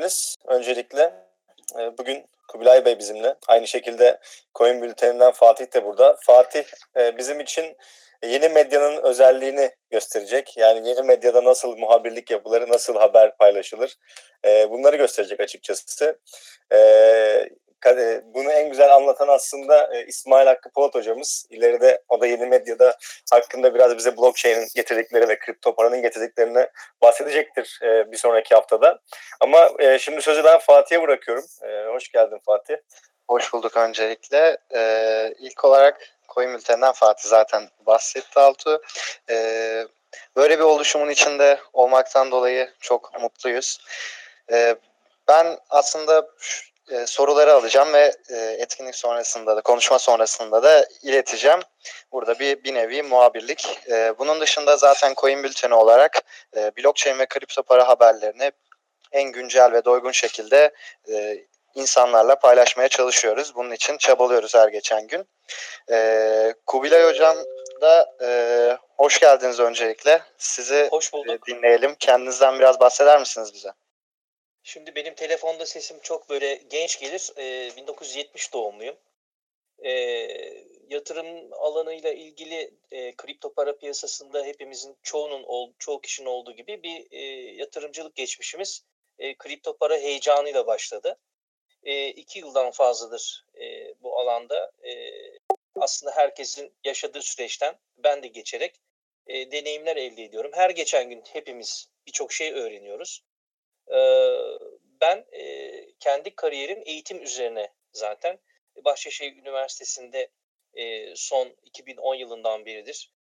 hepiniz. Öncelikle e, bugün Kubilay Bey bizimle. Aynı şekilde Coin Bülteni'nden Fatih de burada. Fatih e, bizim için yeni medyanın özelliğini gösterecek. Yani yeni medyada nasıl muhabirlik yapılır, nasıl haber paylaşılır e, bunları gösterecek açıkçası. E, bunu en güzel anlatan aslında e, İsmail Hakkı Polat hocamız. İleride o da yeni medyada hakkında biraz bize blockchain'in getirdikleri ve kripto paranın getirdiklerini bahsedecektir e, bir sonraki haftada. Ama e, şimdi sözü ben Fatih'e bırakıyorum. Hoş geldin Fatih. Hoş bulduk öncelikle. Ee, ilk olarak Koyun Bülten'den Fatih zaten bahsetti Altu. Ee, böyle bir oluşumun içinde olmaktan dolayı çok mutluyuz. Ben aslında e, soruları alacağım ve e, etkinlik sonrasında da konuşma sonrasında da ileteceğim. Burada bir bir nevi muhabirlik. E, bunun dışında zaten Coin Bülteni olarak e, blockchain ve kripto para haberlerini en güncel ve doygun şekilde e, insanlarla paylaşmaya çalışıyoruz. Bunun için çabalıyoruz her geçen gün. E, Kubilay Hocam da e, hoş geldiniz öncelikle. Sizi hoş bulduk. E, dinleyelim. Kendinizden biraz bahseder misiniz bize? Şimdi benim telefonda sesim çok böyle genç gelir. E, 1970 doğumluyum. E, yatırım alanıyla ilgili e, kripto para piyasasında hepimizin çoğunun ol, çoğu kişinin olduğu gibi bir e, yatırımcılık geçmişimiz e, kripto para heyecanıyla başladı. E, iki yıldan fazladır e, bu alanda e, aslında herkesin yaşadığı süreçten ben de geçerek e, deneyimler elde ediyorum. Her geçen gün hepimiz birçok şey öğreniyoruz ben kendi kariyerim eğitim üzerine zaten. Bahçeşehir Üniversitesi'nde son 2010 yılından beridir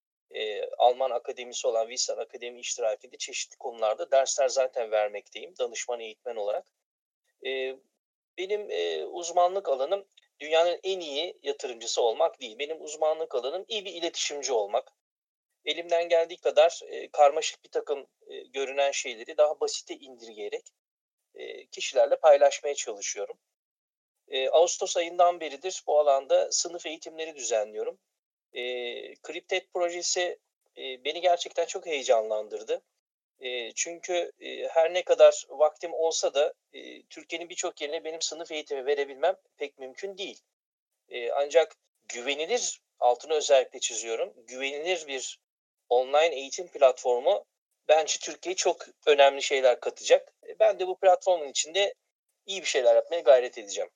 Alman akademisi olan Wilson Akademi iştirakinde çeşitli konularda dersler zaten vermekteyim danışman eğitmen olarak. benim uzmanlık alanım dünyanın en iyi yatırımcısı olmak değil. Benim uzmanlık alanım iyi bir iletişimci olmak elimden geldiği kadar e, karmaşık bir takım e, görünen şeyleri daha basite indirgeyerek e, kişilerle paylaşmaya çalışıyorum. E, Ağustos ayından beridir bu alanda sınıf eğitimleri düzenliyorum. E, Cryptet projesi e, beni gerçekten çok heyecanlandırdı. E, çünkü e, her ne kadar vaktim olsa da e, Türkiye'nin birçok yerine benim sınıf eğitimi verebilmem pek mümkün değil. E, ancak güvenilir, altını özellikle çiziyorum, güvenilir bir online eğitim platformu bence Türkiye'ye çok önemli şeyler katacak. E, ben de bu platformun içinde iyi bir şeyler yapmaya gayret edeceğim.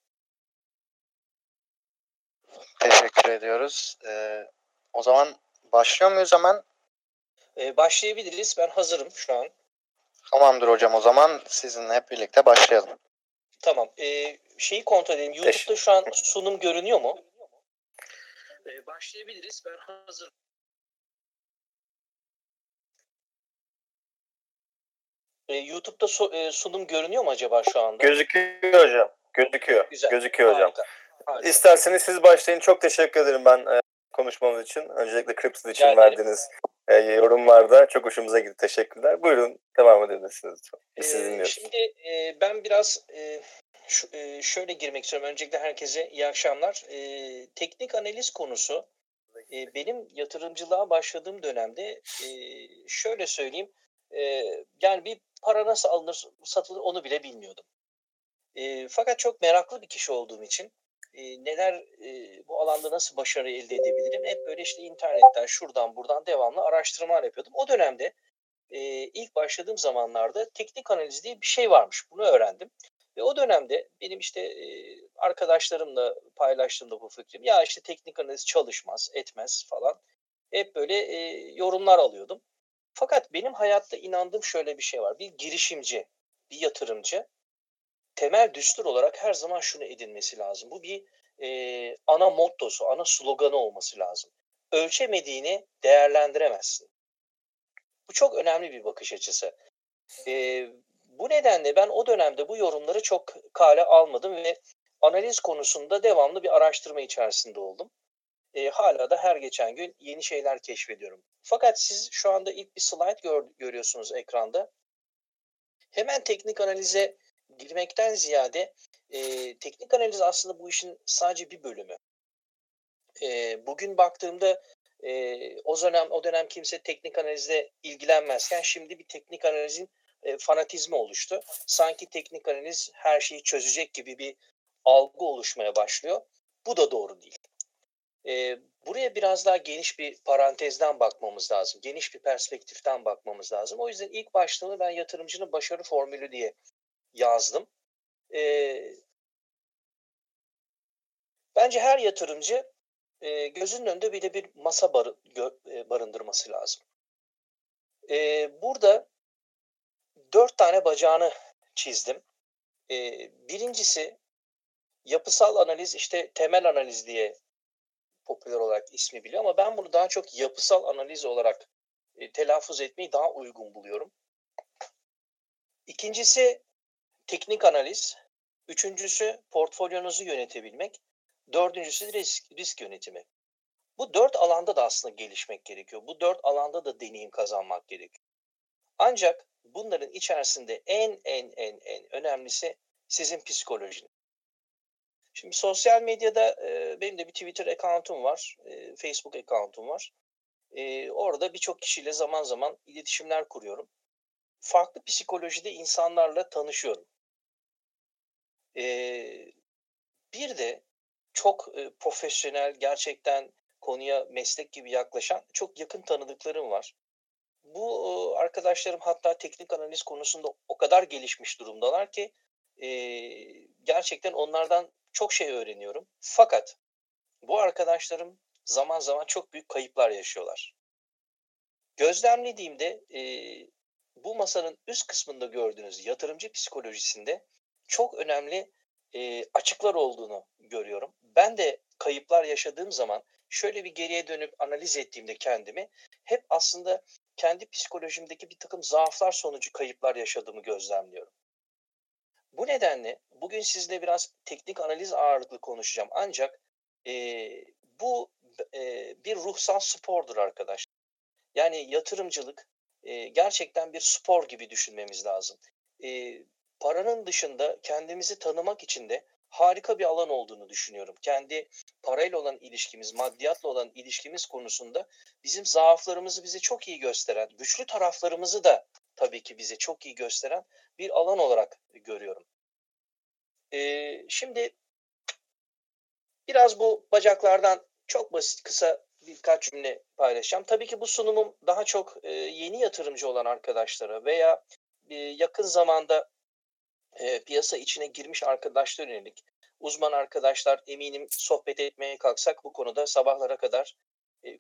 Teşekkür ediyoruz. Ee, o zaman başlıyor muyuz hemen? Ee, başlayabiliriz. Ben hazırım şu an. Tamamdır hocam o zaman sizinle hep birlikte başlayalım. Tamam. Ee, şeyi kontrol edelim. YouTube'da şu an sunum görünüyor mu? Ee, başlayabiliriz. Ben hazırım. E, YouTube'da so, e, sunum görünüyor mu acaba şu anda? Gözüküyor hocam. Gözüküyor. Güzel. Gözüküyor hocam. Harika. Harika. İsterseniz siz başlayın. Çok teşekkür ederim ben e, konuşmanız için. Öncelikle Crypto için Gel verdiğiniz e, yorumlarda çok hoşumuza gitti. Teşekkürler. Buyurun devam edebilirsiniz. Biz sizi dinliyoruz. Şimdi e, ben biraz e, şu, e, şöyle girmek istiyorum. Öncelikle herkese iyi akşamlar. E, teknik analiz konusu e, benim yatırımcılığa başladığım dönemde e, şöyle söyleyeyim. E, yani bir para nasıl alınır, satılır onu bile bilmiyordum. E, fakat çok meraklı bir kişi olduğum için e, neler e, bu alanda nasıl başarı elde edebilirim? Hep böyle işte internetten şuradan buradan devamlı araştırmalar yapıyordum. O dönemde e, ilk başladığım zamanlarda teknik analiz diye bir şey varmış. Bunu öğrendim. Ve o dönemde benim işte e, arkadaşlarımla paylaştığımda bu fikrim ya işte teknik analiz çalışmaz, etmez falan. Hep böyle e, yorumlar alıyordum. Fakat benim hayatta inandığım şöyle bir şey var. Bir girişimci, bir yatırımcı temel düstur olarak her zaman şunu edinmesi lazım. Bu bir e, ana mottosu, ana sloganı olması lazım. Ölçemediğini değerlendiremezsin. Bu çok önemli bir bakış açısı. E, bu nedenle ben o dönemde bu yorumları çok kale almadım ve analiz konusunda devamlı bir araştırma içerisinde oldum e, hala da her geçen gün yeni şeyler keşfediyorum. Fakat siz şu anda ilk bir slide gör, görüyorsunuz ekranda. Hemen teknik analize girmekten ziyade e, teknik analiz aslında bu işin sadece bir bölümü. E, bugün baktığımda e, o dönem o dönem kimse teknik analizle ilgilenmezken şimdi bir teknik analizin e, fanatizmi oluştu. Sanki teknik analiz her şeyi çözecek gibi bir algı oluşmaya başlıyor. Bu da doğru değil. E, buraya biraz daha geniş bir parantezden bakmamız lazım. Geniş bir perspektiften bakmamız lazım. O yüzden ilk başlığımı ben yatırımcının başarı formülü diye yazdım. E, bence her yatırımcı e, gözünün önünde bir de bir masa barı, gö, e, barındırması lazım. E, burada dört tane bacağını çizdim. E, birincisi yapısal analiz işte temel analiz diye popüler olarak ismi biliyor ama ben bunu daha çok yapısal analiz olarak e, telaffuz etmeyi daha uygun buluyorum. İkincisi teknik analiz. Üçüncüsü portfolyonuzu yönetebilmek. Dördüncüsü risk, risk yönetimi. Bu dört alanda da aslında gelişmek gerekiyor. Bu dört alanda da deneyim kazanmak gerekiyor. Ancak bunların içerisinde en en en en önemlisi sizin psikolojiniz. Şimdi sosyal medyada e, benim de bir Twitter account'um var, e, Facebook account'um var. E, orada birçok kişiyle zaman zaman iletişimler kuruyorum. Farklı psikolojide insanlarla tanışıyorum. E, bir de çok e, profesyonel, gerçekten konuya meslek gibi yaklaşan çok yakın tanıdıklarım var. Bu e, arkadaşlarım hatta teknik analiz konusunda o kadar gelişmiş durumdalar ki e, gerçekten onlardan çok şey öğreniyorum. Fakat bu arkadaşlarım zaman zaman çok büyük kayıplar yaşıyorlar. Gözlemlediğimde e, bu masanın üst kısmında gördüğünüz yatırımcı psikolojisinde çok önemli e, açıklar olduğunu görüyorum. Ben de kayıplar yaşadığım zaman şöyle bir geriye dönüp analiz ettiğimde kendimi hep aslında kendi psikolojimdeki bir takım zaaflar sonucu kayıplar yaşadığımı gözlemliyorum. Bu nedenle bugün sizle biraz teknik analiz ağırlıklı konuşacağım. Ancak e, bu e, bir ruhsal spordur arkadaşlar. Yani yatırımcılık e, gerçekten bir spor gibi düşünmemiz lazım. E, paranın dışında kendimizi tanımak için de harika bir alan olduğunu düşünüyorum. Kendi parayla olan ilişkimiz, maddiyatla olan ilişkimiz konusunda bizim zaaflarımızı bize çok iyi gösteren, güçlü taraflarımızı da tabii ki bize çok iyi gösteren bir alan olarak görüyorum. Ee, şimdi biraz bu bacaklardan çok basit, kısa birkaç cümle paylaşacağım. Tabii ki bu sunumum daha çok e, yeni yatırımcı olan arkadaşlara veya e, yakın zamanda e, piyasa içine girmiş arkadaşlar yönelik. Uzman arkadaşlar eminim sohbet etmeye kalksak bu konuda sabahlara kadar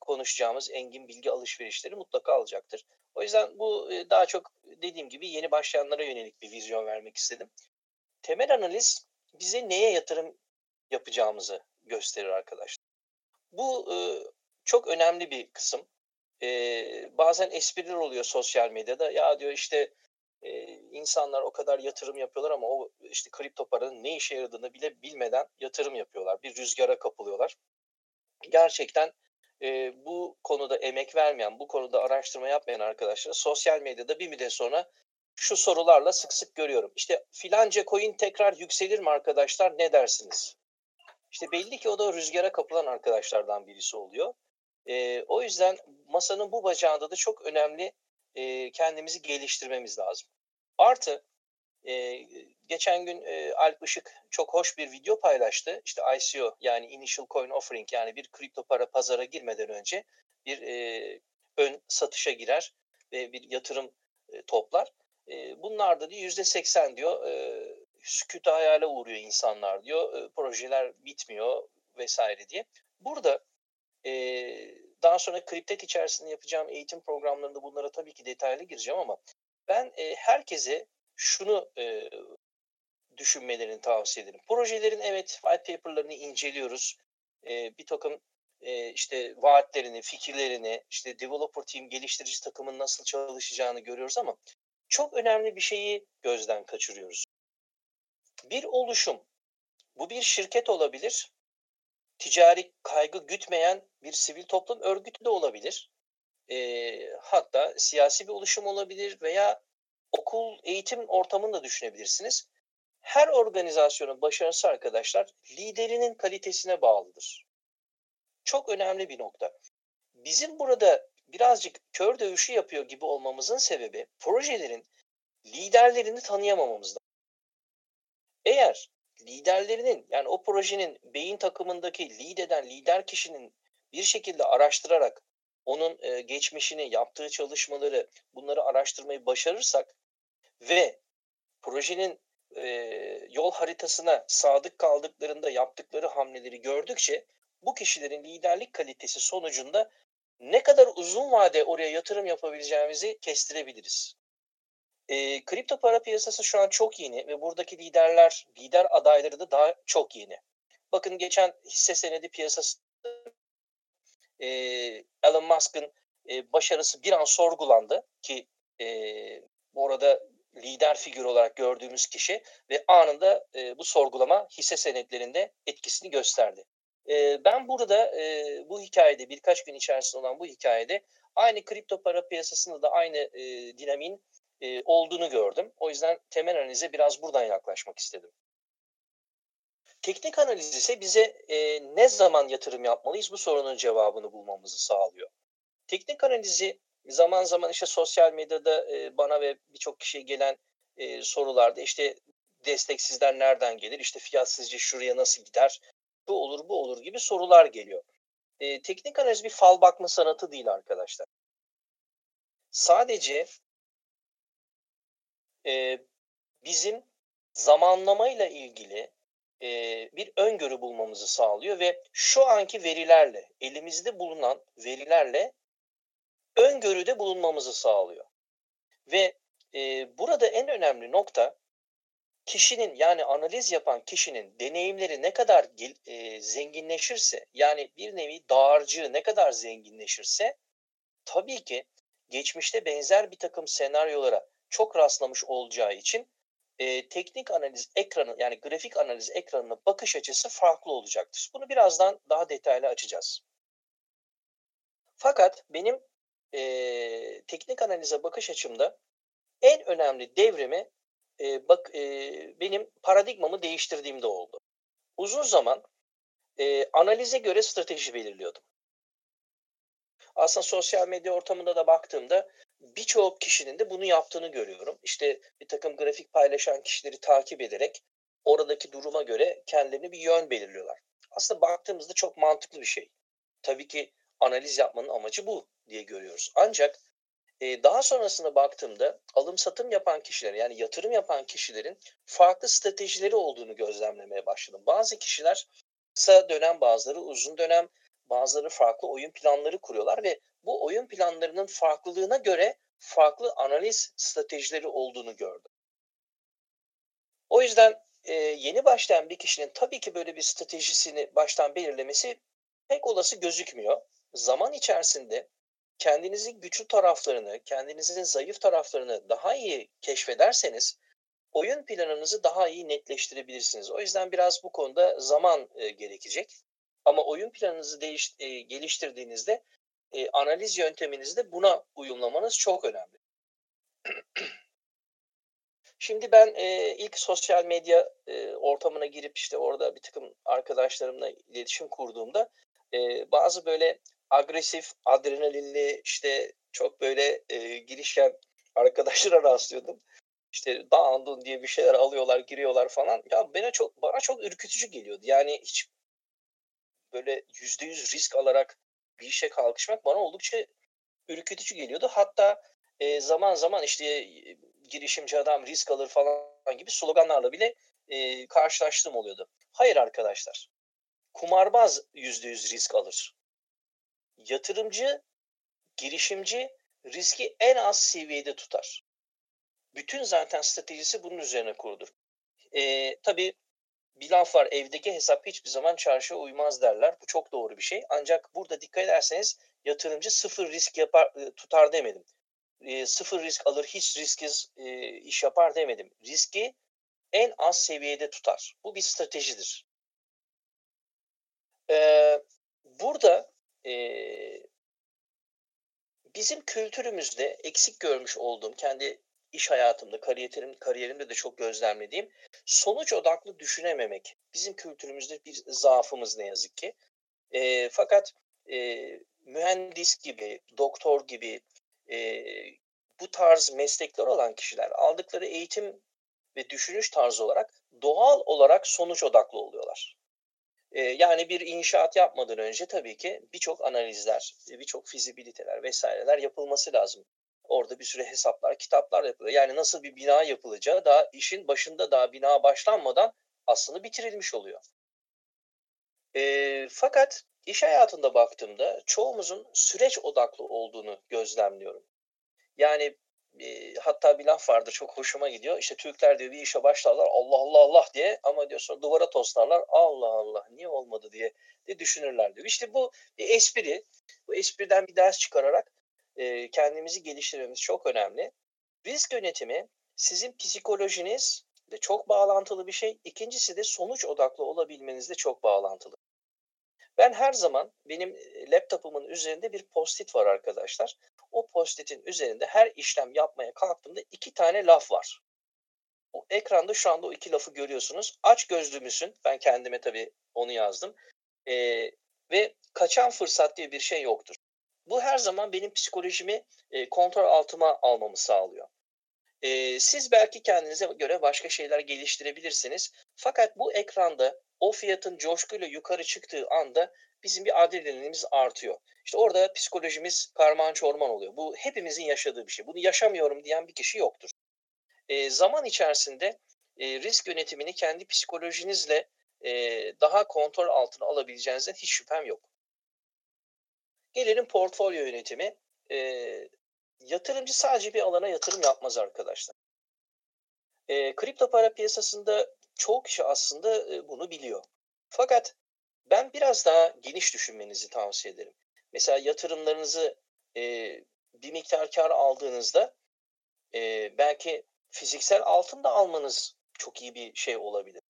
konuşacağımız engin bilgi alışverişleri mutlaka alacaktır. O yüzden bu e, daha çok dediğim gibi yeni başlayanlara yönelik bir vizyon vermek istedim. Temel analiz bize neye yatırım yapacağımızı gösterir arkadaşlar. Bu e, çok önemli bir kısım. E, bazen espriler oluyor sosyal medyada. Ya diyor işte insanlar o kadar yatırım yapıyorlar ama o işte kripto paranın ne işe yaradığını bile bilmeden yatırım yapıyorlar. Bir rüzgara kapılıyorlar. Gerçekten e, bu konuda emek vermeyen, bu konuda araştırma yapmayan arkadaşlar sosyal medyada bir müddet sonra şu sorularla sık sık görüyorum. İşte filanca coin tekrar yükselir mi arkadaşlar ne dersiniz? İşte belli ki o da rüzgara kapılan arkadaşlardan birisi oluyor. E, o yüzden masanın bu bacağında da çok önemli e, kendimizi geliştirmemiz lazım. Artı e, geçen gün e, Alp Işık çok hoş bir video paylaştı. İşte ICO yani Initial Coin Offering yani bir kripto para pazara girmeden önce bir e, ön satışa girer ve bir yatırım e, toplar. E, bunlar da diyor yüzde seksen diyor e, sükût hayale uğruyor insanlar diyor. E, projeler bitmiyor vesaire diye. Burada e, daha sonra Kriptek içerisinde yapacağım eğitim programlarında bunlara tabii ki detaylı gireceğim ama ben e, herkese şunu e, düşünmelerini tavsiye ederim. Projelerin evet white paper'larını inceliyoruz. E, bir takım e, işte vaatlerini, fikirlerini, işte developer team, geliştirici takımın nasıl çalışacağını görüyoruz ama çok önemli bir şeyi gözden kaçırıyoruz. Bir oluşum, bu bir şirket olabilir, ticari kaygı gütmeyen bir sivil toplum örgütü de olabilir. E, hatta siyasi bir oluşum olabilir veya okul eğitim ortamını da düşünebilirsiniz. Her organizasyonun başarısı arkadaşlar liderinin kalitesine bağlıdır. Çok önemli bir nokta. Bizim burada birazcık kör dövüşü yapıyor gibi olmamızın sebebi projelerin liderlerini tanıyamamamızdan. Eğer liderlerinin yani o projenin beyin takımındaki lead lider kişinin bir şekilde araştırarak onun e, geçmişini, yaptığı çalışmaları bunları araştırmayı başarırsak ve projenin e, yol haritasına sadık kaldıklarında yaptıkları hamleleri gördükçe bu kişilerin liderlik kalitesi sonucunda ne kadar uzun vade oraya yatırım yapabileceğimizi kestirebiliriz. E, kripto para piyasası şu an çok yeni ve buradaki liderler, lider adayları da daha çok yeni. Bakın geçen hisse senedi piyasası e, Elon Musk'ın e, başarısı bir an sorgulandı ki e, bu arada lider figür olarak gördüğümüz kişi ve anında e, bu sorgulama hisse senetlerinde etkisini gösterdi. E, ben burada e, bu hikayede birkaç gün içerisinde olan bu hikayede aynı kripto para piyasasında da aynı e, dinamin e, olduğunu gördüm. O yüzden temel analize biraz buradan yaklaşmak istedim. Teknik analiz ise bize e, ne zaman yatırım yapmalıyız bu sorunun cevabını bulmamızı sağlıyor. Teknik analizi zaman zaman işte sosyal medyada e, bana ve birçok kişiye gelen e, sorularda işte destek sizden nereden gelir? İşte fiyat sizce şuraya nasıl gider? Bu olur bu olur gibi sorular geliyor. E, teknik analiz bir fal bakma sanatı değil arkadaşlar. Sadece e, bizim zamanlamayla ilgili bir öngörü bulmamızı sağlıyor ve şu anki verilerle, elimizde bulunan verilerle öngörüde bulunmamızı sağlıyor. Ve e, burada en önemli nokta kişinin yani analiz yapan kişinin deneyimleri ne kadar e, zenginleşirse yani bir nevi dağarcığı ne kadar zenginleşirse tabii ki geçmişte benzer bir takım senaryolara çok rastlamış olacağı için e, teknik analiz ekranı yani grafik analiz ekranına bakış açısı farklı olacaktır. Bunu birazdan daha detaylı açacağız. Fakat benim e, teknik analize bakış açımda en önemli devrimi e, bak e, benim paradigmamı değiştirdiğimde oldu. Uzun zaman e, analize göre strateji belirliyordum. Aslında sosyal medya ortamında da baktığımda birçok kişinin de bunu yaptığını görüyorum. İşte bir takım grafik paylaşan kişileri takip ederek oradaki duruma göre kendilerine bir yön belirliyorlar. Aslında baktığımızda çok mantıklı bir şey. Tabii ki analiz yapmanın amacı bu diye görüyoruz. Ancak e, daha sonrasına baktığımda alım satım yapan kişilerin yani yatırım yapan kişilerin farklı stratejileri olduğunu gözlemlemeye başladım. Bazı kişiler kısa dönem bazıları uzun dönem bazıları farklı oyun planları kuruyorlar ve bu oyun planlarının farklılığına göre farklı analiz stratejileri olduğunu gördüm. O yüzden e, yeni başlayan bir kişinin tabii ki böyle bir stratejisini baştan belirlemesi pek olası gözükmüyor. Zaman içerisinde kendinizin güçlü taraflarını, kendinizin zayıf taraflarını daha iyi keşfederseniz oyun planınızı daha iyi netleştirebilirsiniz. O yüzden biraz bu konuda zaman e, gerekecek. Ama oyun planınızı değiş, e, geliştirdiğinizde e, analiz yönteminizi de buna uyumlamanız çok önemli. Şimdi ben e, ilk sosyal medya e, ortamına girip işte orada bir takım arkadaşlarımla iletişim kurduğumda e, bazı böyle agresif, adrenalinli işte çok böyle e, girişken arkadaşlara rastlıyordum. İşte dağındın diye bir şeyler alıyorlar, giriyorlar falan. Ya bana çok bana çok ürkütücü geliyordu. Yani hiç böyle yüzde yüz risk alarak bir işe kalkışmak bana oldukça ürkütücü geliyordu. Hatta e, zaman zaman işte e, girişimci adam risk alır falan gibi sloganlarla bile e, karşılaştığım oluyordu. Hayır arkadaşlar. Kumarbaz yüzde yüz risk alır. Yatırımcı, girişimci riski en az seviyede tutar. Bütün zaten stratejisi bunun üzerine kurulur. E, tabii bir laf var evdeki hesap hiçbir zaman çarşıya uymaz derler. Bu çok doğru bir şey. Ancak burada dikkat ederseniz yatırımcı sıfır risk yapar e, tutar demedim. E, sıfır risk alır hiç risksiz e, iş yapar demedim. Riski en az seviyede tutar. Bu bir stratejidir. E, burada e, bizim kültürümüzde eksik görmüş olduğum kendi iş hayatımda, kariyerim, kariyerimde de çok gözlemlediğim sonuç odaklı düşünememek. Bizim kültürümüzde bir zaafımız ne yazık ki. E, fakat e, mühendis gibi, doktor gibi, e, bu tarz meslekler olan kişiler aldıkları eğitim ve düşünüş tarzı olarak doğal olarak sonuç odaklı oluyorlar. Ee, yani bir inşaat yapmadan önce tabii ki birçok analizler, birçok fizibiliteler vesaireler yapılması lazım. Orada bir süre hesaplar, kitaplar yapılıyor. Yani nasıl bir bina yapılacağı daha işin başında daha bina başlanmadan aslında bitirilmiş oluyor. E, fakat iş hayatında baktığımda çoğumuzun süreç odaklı olduğunu gözlemliyorum. Yani hatta bir laf vardı çok hoşuma gidiyor. İşte Türkler diyor bir işe başlarlar Allah Allah Allah diye ama diyor sonra duvara toslarlar Allah Allah niye olmadı diye de düşünürler diyor. İşte bu bir espri. Bu espriden bir ders çıkararak e, kendimizi geliştirmemiz çok önemli. Risk yönetimi sizin psikolojiniz de çok bağlantılı bir şey. İkincisi de sonuç odaklı olabilmenizde çok bağlantılı. Ben her zaman benim laptopumun üzerinde bir post-it var arkadaşlar. O post-it'in üzerinde her işlem yapmaya kalktığımda iki tane laf var. O ekranda şu anda o iki lafı görüyorsunuz. Aç gözlü müsün? Ben kendime tabii onu yazdım. Ee, ve kaçan fırsat diye bir şey yoktur. Bu her zaman benim psikolojimi e, kontrol altıma almamı sağlıyor. E, siz belki kendinize göre başka şeyler geliştirebilirsiniz. Fakat bu ekranda o fiyatın coşkuyla yukarı çıktığı anda bizim bir adrenalinimiz artıyor. İşte orada psikolojimiz karman çorman oluyor. Bu hepimizin yaşadığı bir şey. Bunu yaşamıyorum diyen bir kişi yoktur. E, zaman içerisinde e, risk yönetimini kendi psikolojinizle e, daha kontrol altına alabileceğinizden hiç şüphem yok. Gelelim portfolyo yönetimi. E, yatırımcı sadece bir alana yatırım yapmaz arkadaşlar. E, kripto para piyasasında çoğu kişi aslında bunu biliyor. Fakat ben biraz daha geniş düşünmenizi tavsiye ederim. Mesela yatırımlarınızı e, bir miktar kar aldığınızda e, belki fiziksel altın da almanız çok iyi bir şey olabilir.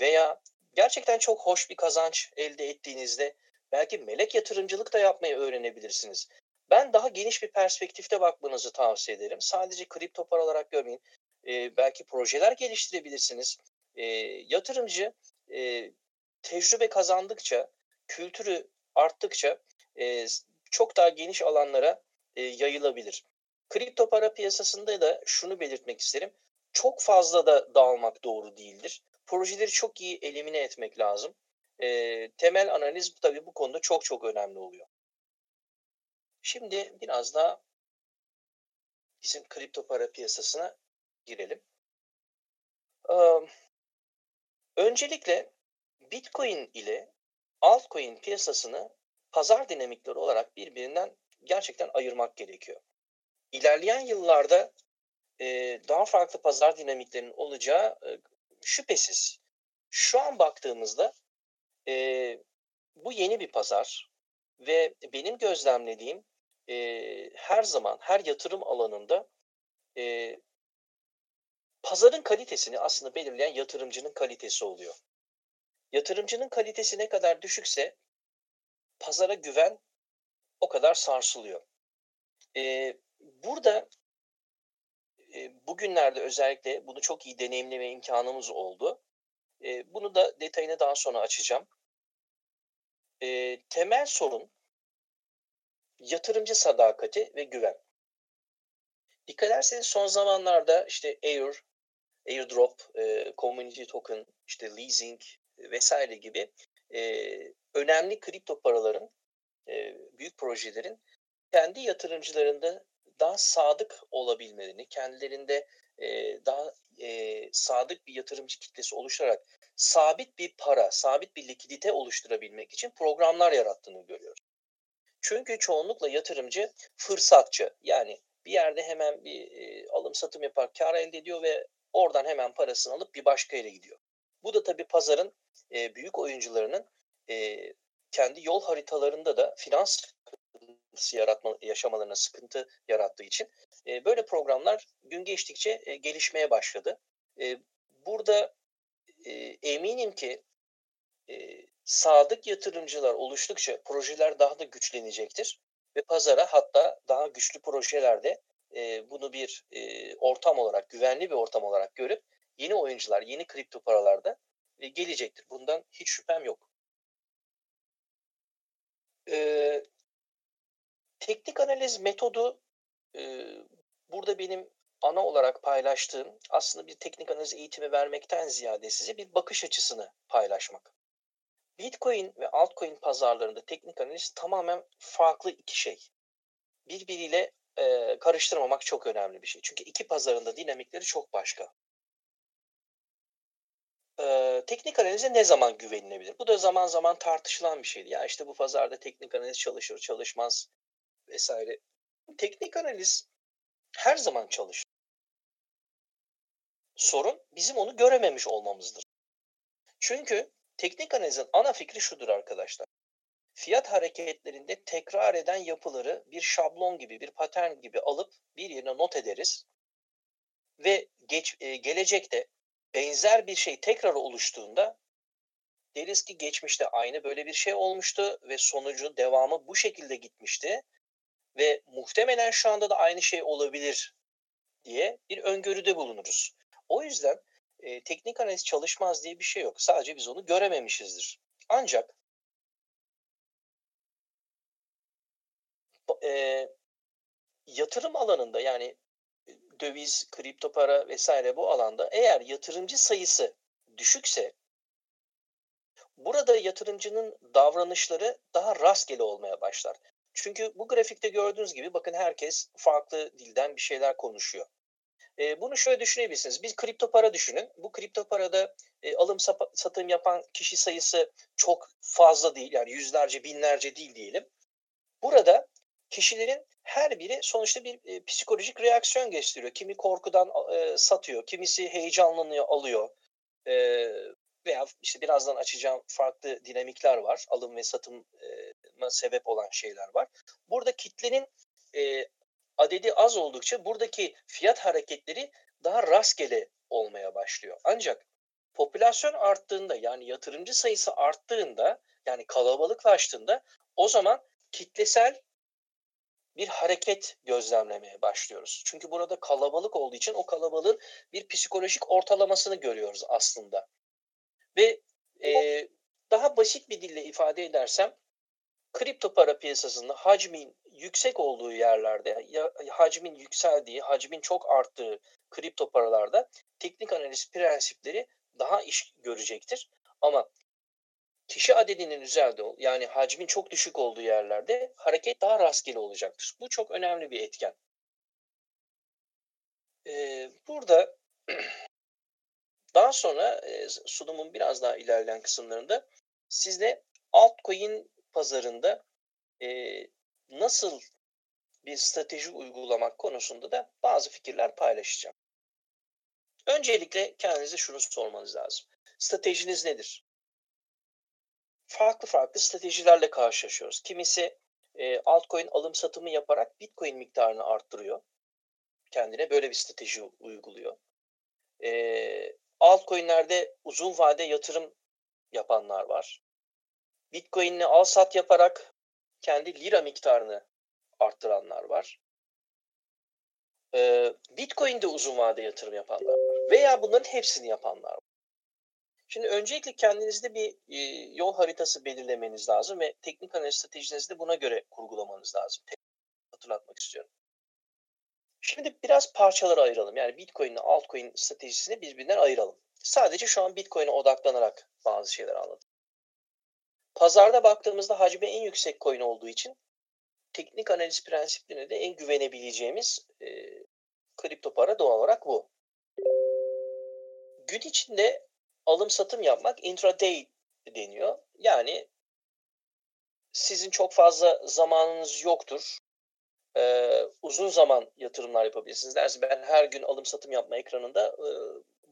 Veya gerçekten çok hoş bir kazanç elde ettiğinizde belki melek yatırımcılık da yapmayı öğrenebilirsiniz. Ben daha geniş bir perspektifte bakmanızı tavsiye ederim. Sadece kripto para olarak görmeyin. E, belki projeler geliştirebilirsiniz. E, yatırımcı e, tecrübe kazandıkça, kültürü arttıkça e, çok daha geniş alanlara e, yayılabilir. Kripto para piyasasında da şunu belirtmek isterim. Çok fazla da dağılmak doğru değildir. Projeleri çok iyi elimine etmek lazım. E, temel analiz tabii bu konuda çok çok önemli oluyor. Şimdi biraz daha bizim kripto para piyasasına girelim. Öncelikle Bitcoin ile altcoin piyasasını pazar dinamikleri olarak birbirinden gerçekten ayırmak gerekiyor. İlerleyen yıllarda daha farklı pazar dinamiklerinin olacağı şüphesiz. Şu an baktığımızda bu yeni bir pazar ve benim gözlemlediğim e, her zaman her yatırım alanında e, pazarın kalitesini aslında belirleyen yatırımcının kalitesi oluyor. Yatırımcının kalitesi ne kadar düşükse pazara güven o kadar sarsılıyor. E, burada e, bugünlerde özellikle bunu çok iyi deneyimleme imkanımız oldu. E, bunu da detayını daha sonra açacağım. E, temel sorun yatırımcı sadakati ve güven. Dikkat ederseniz son zamanlarda işte Air, Airdrop, e, Community Token, işte leasing vesaire gibi e, önemli kripto paraların, e, büyük projelerin kendi yatırımcılarında daha sadık olabilmelerini, kendilerinde e, daha e, sadık bir yatırımcı kitlesi oluşturarak sabit bir para, sabit bir likidite oluşturabilmek için programlar yarattığını görüyoruz. Çünkü çoğunlukla yatırımcı fırsatçı. Yani bir yerde hemen bir e, alım satım yapar, kar elde ediyor ve oradan hemen parasını alıp bir başka yere gidiyor. Bu da tabii pazarın e, büyük oyuncularının e, kendi yol haritalarında da finans yaratma, yaşamalarına sıkıntı yarattığı için e, böyle programlar gün geçtikçe e, gelişmeye başladı. E, burada e, eminim ki e, sadık yatırımcılar oluştukça projeler daha da güçlenecektir ve pazara hatta daha güçlü projelerde e, bunu bir e, ortam olarak, güvenli bir ortam olarak görüp yeni oyuncular, yeni kripto paralarda e, gelecektir. Bundan hiç şüphem yok. E, teknik analiz metodu e, burada benim ana olarak paylaştığım aslında bir teknik analiz eğitimi vermekten ziyade size bir bakış açısını paylaşmak. Bitcoin ve altcoin pazarlarında teknik analiz tamamen farklı iki şey. Birbiriyle e, karıştırmamak çok önemli bir şey. Çünkü iki pazarında dinamikleri çok başka. E, teknik analize ne zaman güvenilebilir? Bu da zaman zaman tartışılan bir şeydi. Ya işte bu pazarda teknik analiz çalışır, çalışmaz vesaire. Teknik analiz her zaman çalışır. Sorun bizim onu görememiş olmamızdır. Çünkü teknik analizin ana fikri şudur arkadaşlar. Fiyat hareketlerinde tekrar eden yapıları bir şablon gibi, bir patern gibi alıp bir yerine not ederiz. Ve geç, e, gelecekte benzer bir şey tekrar oluştuğunda deriz ki geçmişte aynı böyle bir şey olmuştu ve sonucu devamı bu şekilde gitmişti ve muhtemelen şu anda da aynı şey olabilir diye bir öngörüde bulunuruz. O yüzden e, teknik analiz çalışmaz diye bir şey yok. Sadece biz onu görememişizdir. Ancak e, yatırım alanında yani döviz, kripto para vesaire bu alanda eğer yatırımcı sayısı düşükse burada yatırımcının davranışları daha rastgele olmaya başlar. Çünkü bu grafikte gördüğünüz gibi bakın herkes farklı dilden bir şeyler konuşuyor. E, bunu şöyle düşünebilirsiniz. Bir kripto para düşünün. Bu kripto parada e, alım satım yapan kişi sayısı çok fazla değil. Yani yüzlerce, binlerce değil diyelim. Burada kişilerin her biri sonuçta bir e, psikolojik reaksiyon gösteriyor. Kimi korkudan e, satıyor, kimisi heyecanlanıyor, alıyor. E, veya işte birazdan açacağım farklı dinamikler var. Alım ve satıma sebep olan şeyler var. Burada kitlenin e, adedi az oldukça buradaki fiyat hareketleri daha rastgele olmaya başlıyor. Ancak popülasyon arttığında yani yatırımcı sayısı arttığında yani kalabalıklaştığında o zaman kitlesel bir hareket gözlemlemeye başlıyoruz. Çünkü burada kalabalık olduğu için o kalabalığın bir psikolojik ortalamasını görüyoruz aslında. Ve e, daha basit bir dille ifade edersem kripto para piyasasında hacmin yüksek olduğu yerlerde, ya, hacmin yükseldiği, hacmin çok arttığı kripto paralarda teknik analiz prensipleri daha iş görecektir. Ama kişi adedinin üzerinde yani hacmin çok düşük olduğu yerlerde hareket daha rastgele olacaktır. Bu çok önemli bir etken. Ee, burada daha sonra e, sunumun biraz daha ilerleyen kısımlarında sizle altcoin pazarında e, nasıl bir strateji uygulamak konusunda da bazı fikirler paylaşacağım. Öncelikle kendinize şunu sormanız lazım. Stratejiniz nedir? Farklı farklı stratejilerle karşılaşıyoruz. Kimisi e, altcoin alım satımı yaparak bitcoin miktarını arttırıyor. Kendine böyle bir strateji uyguluyor. E, altcoin'lerde uzun vade yatırım yapanlar var. Bitcoin'le al sat yaparak kendi lira miktarını arttıranlar var. Ee, Bitcoin'de uzun vade yatırım yapanlar var. Veya bunların hepsini yapanlar var. Şimdi öncelikle kendinizde bir yol haritası belirlemeniz lazım ve teknik analiz stratejinizi de buna göre kurgulamanız lazım. Hatırlatmak istiyorum. Şimdi biraz parçalara ayıralım. Yani Bitcoin ile altcoin stratejisini birbirinden ayıralım. Sadece şu an Bitcoin'e odaklanarak bazı şeyler anladım. Pazarda baktığımızda hacmi en yüksek coin olduğu için teknik analiz prensiplerine de en güvenebileceğimiz e, kripto para doğal olarak bu. Gün içinde alım satım yapmak intraday deniyor. Yani sizin çok fazla zamanınız yoktur. Ee, uzun zaman yatırımlar yapabilirsiniz. Dersin ben her gün alım satım yapma ekranında e,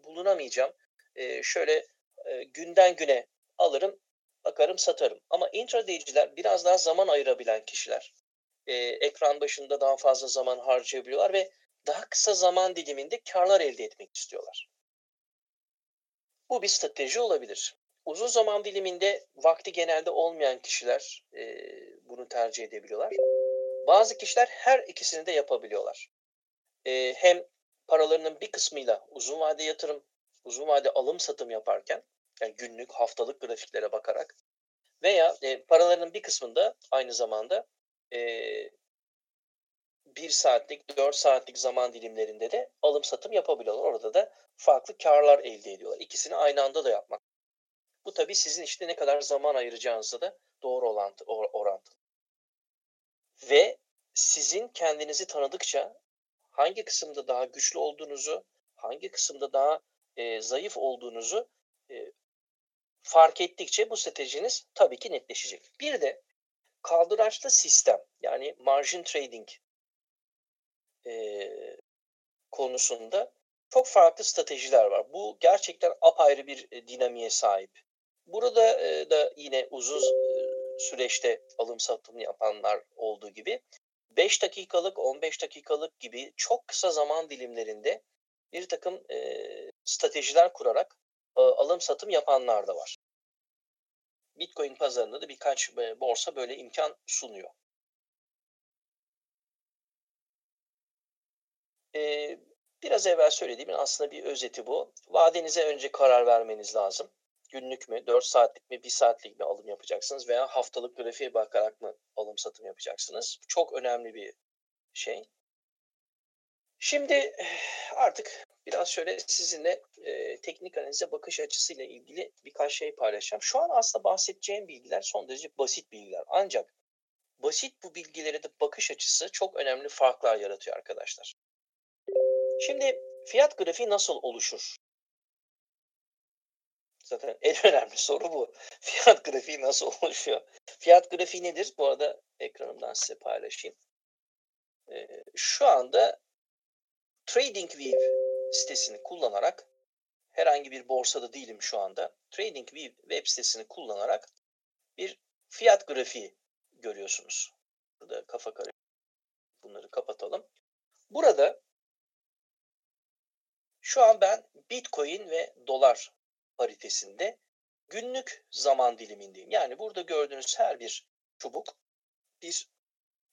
bulunamayacağım. E, şöyle e, günden güne alırım, bakarım satarım. Ama intradayciler biraz daha zaman ayırabilen kişiler. E, ekran başında daha fazla zaman harcayabiliyorlar ve daha kısa zaman diliminde karlar elde etmek istiyorlar. Bu bir strateji olabilir. Uzun zaman diliminde vakti genelde olmayan kişiler e, bunu tercih edebiliyorlar. Bazı kişiler her ikisini de yapabiliyorlar. E, hem paralarının bir kısmıyla uzun vade yatırım, uzun vade alım satım yaparken yani günlük, haftalık grafiklere bakarak veya e, paralarının bir kısmında aynı zamanda e, 1 saatlik, 4 saatlik zaman dilimlerinde de alım satım yapabiliyorlar. Orada da farklı karlar elde ediyorlar. İkisini aynı anda da yapmak. Bu tabii sizin işte ne kadar zaman ayıracağınızda da doğru orantı, orantılı. Ve sizin kendinizi tanıdıkça hangi kısımda daha güçlü olduğunuzu, hangi kısımda daha e, zayıf olduğunuzu e, fark ettikçe bu stratejiniz tabii ki netleşecek. Bir de kaldıraçlı sistem yani margin trading e, konusunda çok farklı stratejiler var. Bu gerçekten apayrı bir dinamiğe sahip. Burada e, da yine uzun süreçte alım satım yapanlar olduğu gibi 5 dakikalık, 15 dakikalık gibi çok kısa zaman dilimlerinde bir takım e, stratejiler kurarak e, alım satım yapanlar da var. Bitcoin pazarında da birkaç borsa böyle imkan sunuyor. E, biraz evvel söylediğimin aslında bir özeti bu. Vadenize önce karar vermeniz lazım. Günlük mü, 4 saatlik mi, 1 saatlik mi alım yapacaksınız veya haftalık grafiğe bakarak mı alım satım yapacaksınız? Çok önemli bir şey. Şimdi artık biraz şöyle sizinle e, teknik analize bakış açısıyla ilgili birkaç şey paylaşacağım. Şu an aslında bahsedeceğim bilgiler son derece basit bilgiler. Ancak basit bu bilgilere de bakış açısı çok önemli farklar yaratıyor arkadaşlar. Şimdi fiyat grafiği nasıl oluşur? Zaten en önemli soru bu. Fiyat grafiği nasıl oluşuyor? Fiyat grafiği nedir? Bu arada ekranımdan size paylaşayım. Ee, şu anda TradingView sitesini kullanarak herhangi bir borsada değilim şu anda. TradingView web sitesini kullanarak bir fiyat grafiği görüyorsunuz. Burada kafa karışık. Bunları kapatalım. Burada şu an ben Bitcoin ve dolar paritesinde günlük zaman dilimindeyim. Yani burada gördüğünüz her bir çubuk bir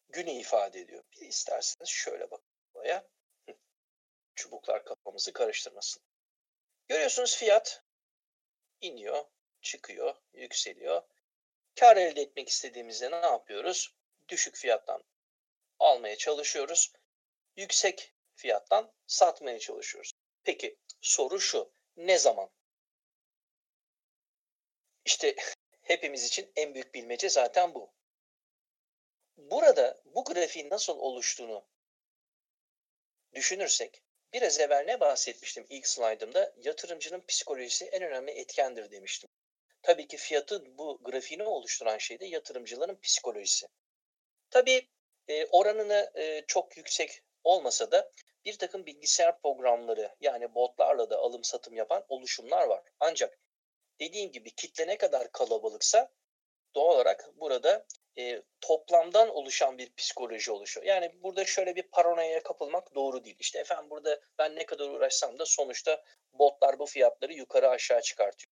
günü ifade ediyor. Bir isterseniz şöyle bakın buraya. Çubuklar kafamızı karıştırmasın. Görüyorsunuz fiyat iniyor, çıkıyor, yükseliyor. Kar elde etmek istediğimizde ne yapıyoruz? Düşük fiyattan almaya çalışıyoruz. Yüksek fiyattan satmaya çalışıyoruz. Peki soru şu. Ne zaman? İşte hepimiz için en büyük bilmece zaten bu. Burada bu grafiğin nasıl oluştuğunu düşünürsek biraz evvel ne bahsetmiştim ilk slaydımda yatırımcının psikolojisi en önemli etkendir demiştim. Tabii ki fiyatı bu grafiğini oluşturan şey de yatırımcıların psikolojisi. Tabii e, oranını e, çok yüksek olmasa da bir takım bilgisayar programları yani botlarla da alım satım yapan oluşumlar var. Ancak dediğim gibi kitle ne kadar kalabalıksa doğal olarak burada e, toplamdan oluşan bir psikoloji oluşuyor. Yani burada şöyle bir paranoyaya kapılmak doğru değil. İşte efendim burada ben ne kadar uğraşsam da sonuçta botlar bu fiyatları yukarı aşağı çıkartıyor.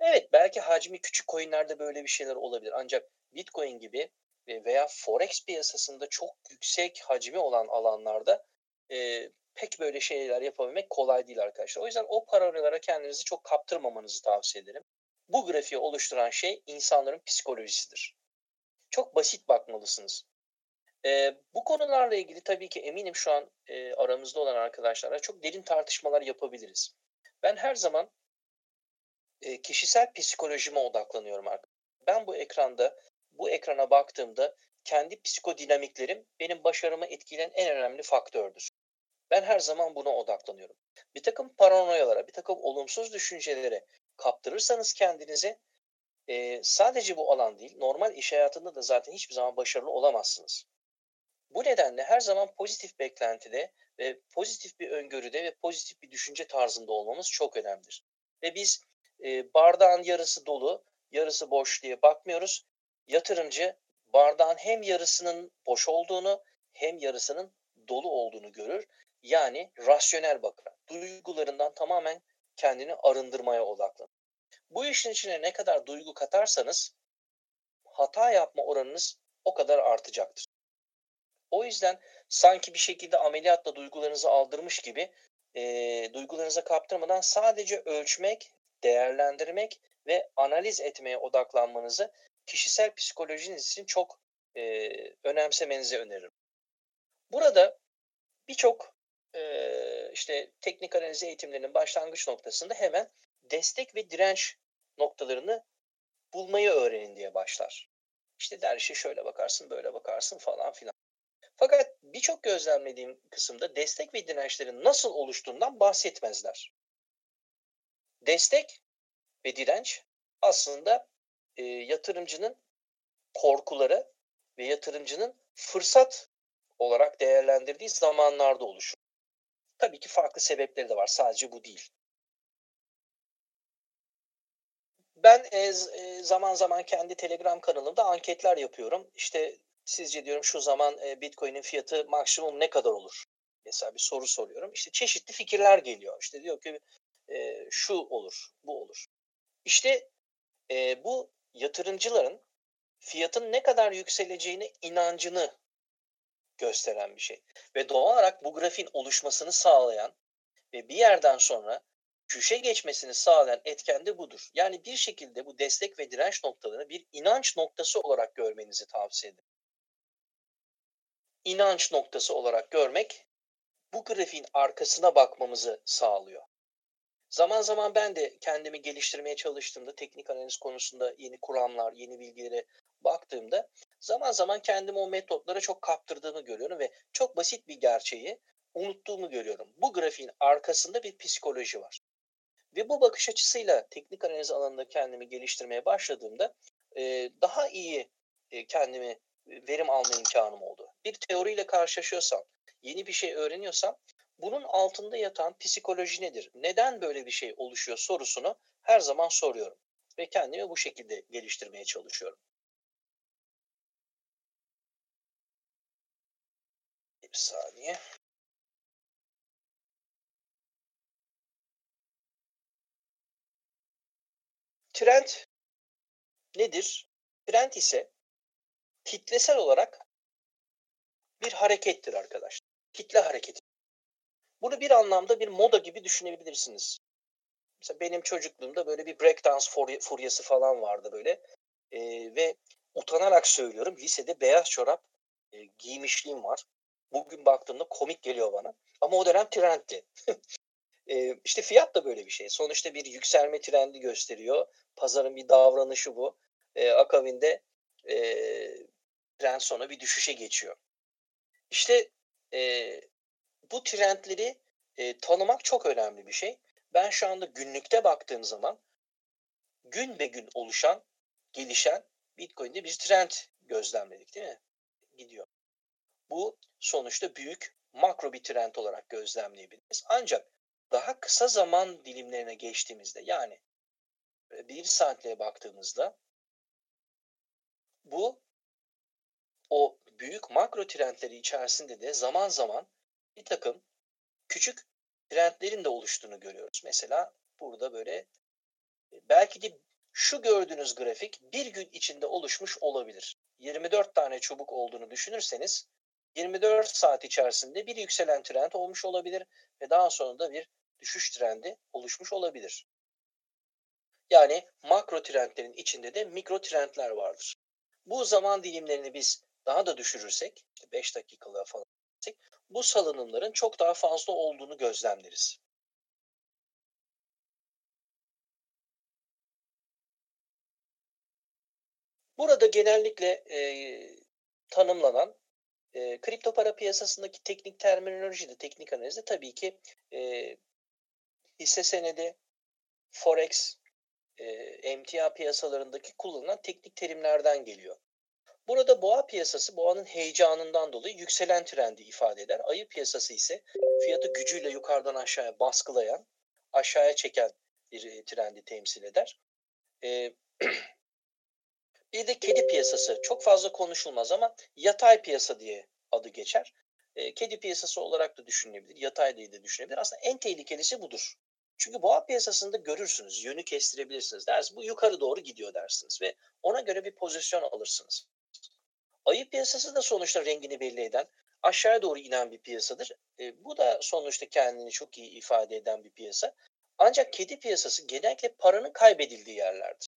Evet belki hacmi küçük coinlerde böyle bir şeyler olabilir. Ancak Bitcoin gibi veya Forex piyasasında çok yüksek hacmi olan alanlarda e, pek böyle şeyler yapabilmek kolay değil arkadaşlar. O yüzden o paranoyalara kendinizi çok kaptırmamanızı tavsiye ederim. Bu grafiği oluşturan şey insanların psikolojisidir. Çok basit bakmalısınız. E, bu konularla ilgili tabii ki eminim şu an e, aramızda olan arkadaşlarla çok derin tartışmalar yapabiliriz. Ben her zaman e, kişisel psikolojime odaklanıyorum arkadaşlar. Ben bu ekranda, bu ekrana baktığımda kendi psikodinamiklerim benim başarımı etkileyen en önemli faktördür. Ben her zaman buna odaklanıyorum. Bir takım paranoyalara, bir takım olumsuz düşüncelere kaptırırsanız kendinizi e, sadece bu alan değil, normal iş hayatında da zaten hiçbir zaman başarılı olamazsınız. Bu nedenle her zaman pozitif beklentide ve pozitif bir öngörüde ve pozitif bir düşünce tarzında olmamız çok önemlidir. Ve biz e, bardağın yarısı dolu, yarısı boş diye bakmıyoruz. Yatırımcı bardağın hem yarısının boş olduğunu hem yarısının dolu olduğunu görür. Yani rasyonel bakar. Duygularından tamamen kendini arındırmaya odaklanır. Bu işin içine ne kadar duygu katarsanız hata yapma oranınız o kadar artacaktır. O yüzden sanki bir şekilde ameliyatla duygularınızı aldırmış gibi e, duygularınıza kaptırmadan sadece ölçmek, değerlendirmek ve analiz etmeye odaklanmanızı kişisel psikolojiniz için çok e, önemsemenizi öneririm. Burada birçok e, işte teknik analiz eğitimlerinin başlangıç noktasında hemen destek ve direnç noktalarını bulmayı öğrenin diye başlar. İşte der işte şöyle bakarsın böyle bakarsın falan filan. Fakat birçok gözlemlediğim kısımda destek ve dirençlerin nasıl oluştuğundan bahsetmezler. Destek ve direnç aslında e, yatırımcının korkuları ve yatırımcının fırsat olarak değerlendirdiği zamanlarda oluşur. Tabii ki farklı sebepleri de var. Sadece bu değil. Ben e, zaman zaman kendi Telegram kanalımda anketler yapıyorum. İşte sizce diyorum şu zaman e, Bitcoin'in fiyatı maksimum ne kadar olur? Mesela bir soru soruyorum. İşte çeşitli fikirler geliyor. İşte diyor ki e, şu olur, bu olur. İşte e, bu yatırımcıların fiyatın ne kadar yükseleceğine inancını gösteren bir şey. Ve doğal olarak bu grafiğin oluşmasını sağlayan ve bir yerden sonra düşüşe geçmesini sağlayan etken de budur. Yani bir şekilde bu destek ve direnç noktalarını bir inanç noktası olarak görmenizi tavsiye ederim. İnanç noktası olarak görmek bu grafiğin arkasına bakmamızı sağlıyor. Zaman zaman ben de kendimi geliştirmeye çalıştığımda teknik analiz konusunda yeni kuramlar, yeni bilgilere baktığımda zaman zaman kendimi o metotlara çok kaptırdığımı görüyorum ve çok basit bir gerçeği unuttuğumu görüyorum. Bu grafiğin arkasında bir psikoloji var. Ve bu bakış açısıyla teknik analiz alanında kendimi geliştirmeye başladığımda daha iyi e, kendimi verim alma imkanım oldu. Bir teoriyle karşılaşıyorsam, yeni bir şey öğreniyorsam bunun altında yatan psikoloji nedir? Neden böyle bir şey oluşuyor sorusunu her zaman soruyorum. Ve kendimi bu şekilde geliştirmeye çalışıyorum. Bir saniye. Trend nedir? Trend ise kitlesel olarak bir harekettir arkadaşlar. Kitle hareketi. Bunu bir anlamda bir moda gibi düşünebilirsiniz. Mesela benim çocukluğumda böyle bir breakdance furyası falan vardı böyle. Ee, ve utanarak söylüyorum lisede beyaz çorap e, giymişliğim var. Bugün baktığımda komik geliyor bana. Ama o dönem trendti. e, işte fiyat da böyle bir şey. Sonuçta bir yükselme trendi gösteriyor. Pazarın bir davranışı bu. E, akabinde e, trend sonra bir düşüşe geçiyor. İşte e, bu trendleri e, tanımak çok önemli bir şey. Ben şu anda günlükte baktığım zaman gün be gün oluşan, gelişen Bitcoin'de bir trend gözlemledik değil mi? Gidiyor. Bu sonuçta büyük makro bir trend olarak gözlemleyebiliriz. Ancak daha kısa zaman dilimlerine geçtiğimizde yani bir saatle baktığımızda bu o büyük makro trendleri içerisinde de zaman zaman bir takım küçük trendlerin de oluştuğunu görüyoruz. Mesela burada böyle e, belki de şu gördüğünüz grafik bir gün içinde oluşmuş olabilir. 24 tane çubuk olduğunu düşünürseniz 24 saat içerisinde bir yükselen trend olmuş olabilir ve daha sonra da bir düşüş trendi oluşmuş olabilir. Yani makro trendlerin içinde de mikro trendler vardır. Bu zaman dilimlerini biz daha da düşürürsek, 5 dakikalığa falan bu salınımların çok daha fazla olduğunu gözlemleriz. Burada genellikle e, tanımlanan e, kripto para piyasasındaki teknik terminolojide, teknik analizde tabii ki e, hisse senedi, forex, e, emtia piyasalarındaki kullanılan teknik terimlerden geliyor. Burada boğa piyasası boğanın heyecanından dolayı yükselen trendi ifade eder. Ayı piyasası ise fiyatı gücüyle yukarıdan aşağıya baskılayan, aşağıya çeken bir e, trendi temsil eder. Ee, bir de kedi piyasası çok fazla konuşulmaz ama yatay piyasa diye adı geçer. Ee, kedi piyasası olarak da düşünülebilir, yatay diye de düşünülebilir. Aslında en tehlikelisi budur. Çünkü boğa piyasasında görürsünüz, yönü kestirebilirsiniz. Dersiniz bu yukarı doğru gidiyor dersiniz ve ona göre bir pozisyon alırsınız. Ayı piyasası da sonuçta rengini belli eden, aşağıya doğru inen bir piyasadır. E, bu da sonuçta kendini çok iyi ifade eden bir piyasa. Ancak kedi piyasası genellikle paranın kaybedildiği yerlerdir.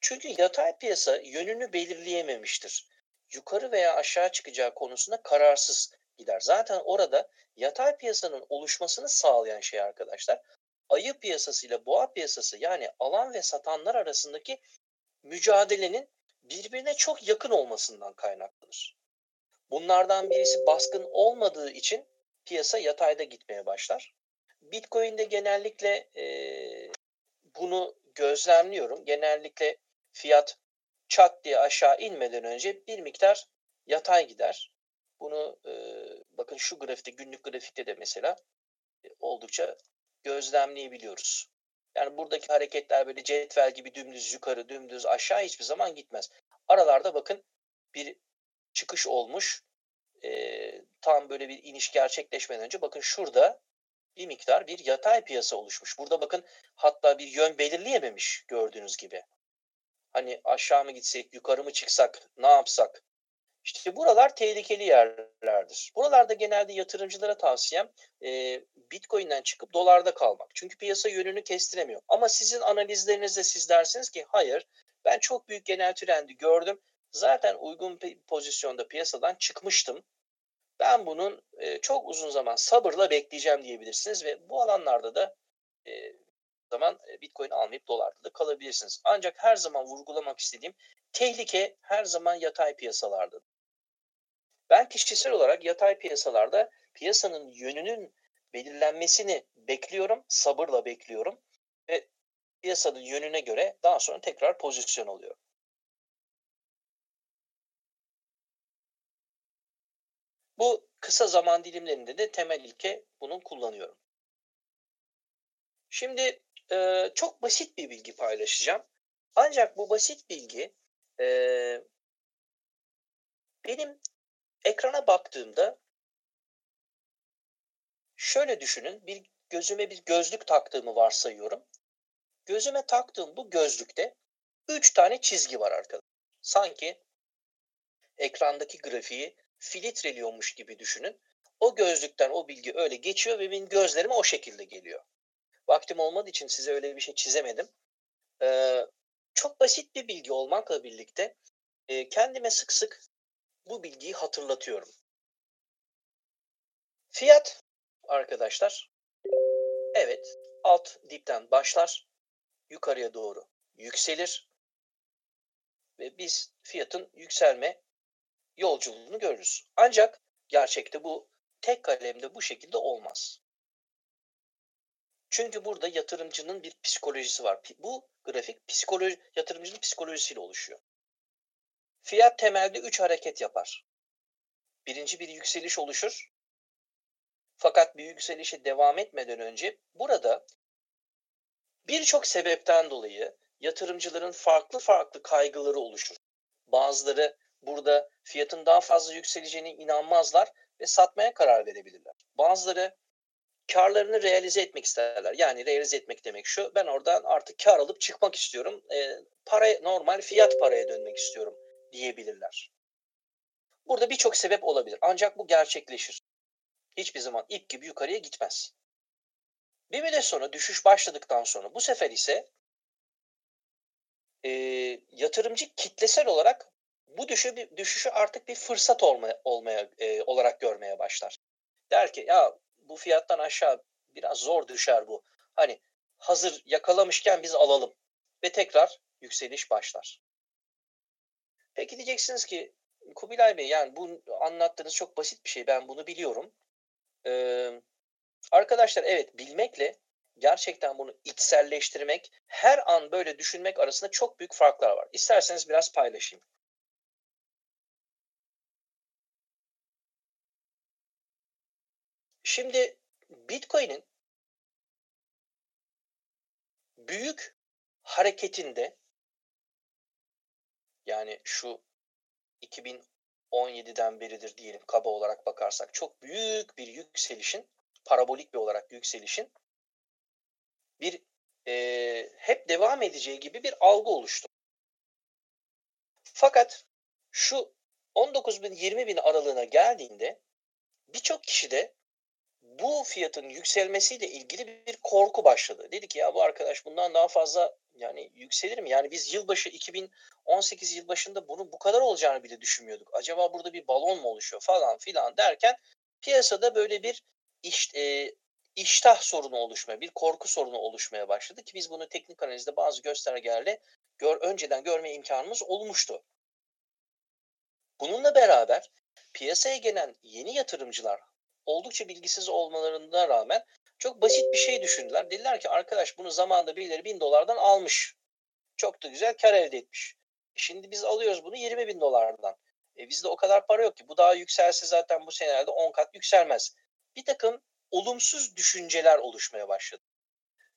Çünkü yatay piyasa yönünü belirleyememiştir. Yukarı veya aşağı çıkacağı konusunda kararsız gider. Zaten orada yatay piyasanın oluşmasını sağlayan şey arkadaşlar ayı piyasası ile boğa piyasası yani alan ve satanlar arasındaki mücadelenin birbirine çok yakın olmasından kaynaklanır. Bunlardan birisi baskın olmadığı için piyasa yatayda gitmeye başlar. Bitcoin'de genellikle e, bunu gözlemliyorum. Genellikle fiyat çat diye aşağı inmeden önce bir miktar yatay gider. Bunu e, bakın şu grafikte günlük grafikte de mesela e, oldukça gözlemleyebiliyoruz. Yani buradaki hareketler böyle cetvel gibi dümdüz yukarı dümdüz aşağı hiçbir zaman gitmez. Aralarda bakın bir çıkış olmuş. E, tam böyle bir iniş gerçekleşmeden önce bakın şurada bir miktar bir yatay piyasa oluşmuş. Burada bakın hatta bir yön belirleyememiş gördüğünüz gibi. Hani aşağı mı gitsek, yukarı mı çıksak, ne yapsak? İşte buralar tehlikeli yerlerdir. Buralarda genelde yatırımcılara tavsiyem e, Bitcoin'den çıkıp dolarda kalmak. Çünkü piyasa yönünü kestiremiyor. Ama sizin analizlerinizde siz dersiniz ki hayır ben çok büyük genel trendi gördüm. Zaten uygun pozisyonda piyasadan çıkmıştım. Ben bunun e, çok uzun zaman sabırla bekleyeceğim diyebilirsiniz ve bu alanlarda da e, zaman Bitcoin almayıp dolarda da kalabilirsiniz. Ancak her zaman vurgulamak istediğim tehlike her zaman yatay piyasalarda. Ben kişisel olarak yatay piyasalarda piyasanın yönünün belirlenmesini bekliyorum, sabırla bekliyorum ve piyasanın yönüne göre daha sonra tekrar pozisyon alıyorum. Bu kısa zaman dilimlerinde de temel ilke bunun kullanıyorum. Şimdi e, çok basit bir bilgi paylaşacağım. Ancak bu basit bilgi e, benim ekrana baktığımda şöyle düşünün. Bir gözüme bir gözlük taktığımı varsayıyorum. Gözüme taktığım bu gözlükte 3 tane çizgi var arkadaşlar. Sanki ekrandaki grafiği filtreliyormuş gibi düşünün. O gözlükten o bilgi öyle geçiyor ve benim gözlerime o şekilde geliyor. Vaktim olmadığı için size öyle bir şey çizemedim. Ee, çok basit bir bilgi olmakla birlikte e, kendime sık sık bu bilgiyi hatırlatıyorum. Fiyat arkadaşlar evet alt dipten başlar yukarıya doğru yükselir ve biz fiyatın yükselme yolculuğunu görürüz. Ancak gerçekte bu tek kalemde bu şekilde olmaz. Çünkü burada yatırımcının bir psikolojisi var. Bu grafik psikoloji, yatırımcının psikolojisiyle oluşuyor. Fiyat temelde 3 hareket yapar. Birinci bir yükseliş oluşur. Fakat bir yükselişe devam etmeden önce burada birçok sebepten dolayı yatırımcıların farklı farklı kaygıları oluşur. Bazıları burada fiyatın daha fazla yükseleceğine inanmazlar ve satmaya karar verebilirler. Bazıları karlarını realize etmek isterler. Yani realize etmek demek şu. Ben oradan artık kar alıp çıkmak istiyorum. E, para normal fiyat paraya dönmek istiyorum diyebilirler. Burada birçok sebep olabilir. Ancak bu gerçekleşir. Hiçbir zaman ip gibi yukarıya gitmez. Bir müddet sonra düşüş başladıktan sonra bu sefer ise e, yatırımcı kitlesel olarak bu düşü, düşüşü artık bir fırsat olmaya, olmaya e, olarak görmeye başlar. Der ki ya bu fiyattan aşağı biraz zor düşer bu. Hani hazır yakalamışken biz alalım ve tekrar yükseliş başlar. Peki diyeceksiniz ki Kubilay Bey yani bu anlattığınız çok basit bir şey. Ben bunu biliyorum. Ee, arkadaşlar evet bilmekle gerçekten bunu içselleştirmek, her an böyle düşünmek arasında çok büyük farklar var. İsterseniz biraz paylaşayım. Şimdi Bitcoin'in büyük hareketinde yani şu 2017'den beridir diyelim kaba olarak bakarsak çok büyük bir yükselişin parabolik bir olarak yükselişin bir e, hep devam edeceği gibi bir algı oluştu. Fakat şu 19 bin 20 bin aralığına geldiğinde birçok kişi de bu fiyatın yükselmesiyle ilgili bir korku başladı. Dedi ki ya bu arkadaş bundan daha fazla yani yükselir mi? Yani biz yılbaşı 2018 yılbaşında bunun bu kadar olacağını bile düşünmüyorduk. Acaba burada bir balon mu oluşuyor falan filan derken piyasada böyle bir iş, e, iştah sorunu oluşmaya, bir korku sorunu oluşmaya başladı ki biz bunu teknik analizde bazı göstergelerle gör, önceden görme imkanımız olmuştu. Bununla beraber piyasaya gelen yeni yatırımcılar oldukça bilgisiz olmalarına rağmen çok basit bir şey düşündüler. Dediler ki arkadaş bunu zamanında birileri bin dolardan almış. Çok da güzel kar elde etmiş. E şimdi biz alıyoruz bunu 20 bin dolardan. E bizde o kadar para yok ki. Bu daha yükselse zaten bu senelerde 10 kat yükselmez. Bir takım olumsuz düşünceler oluşmaya başladı.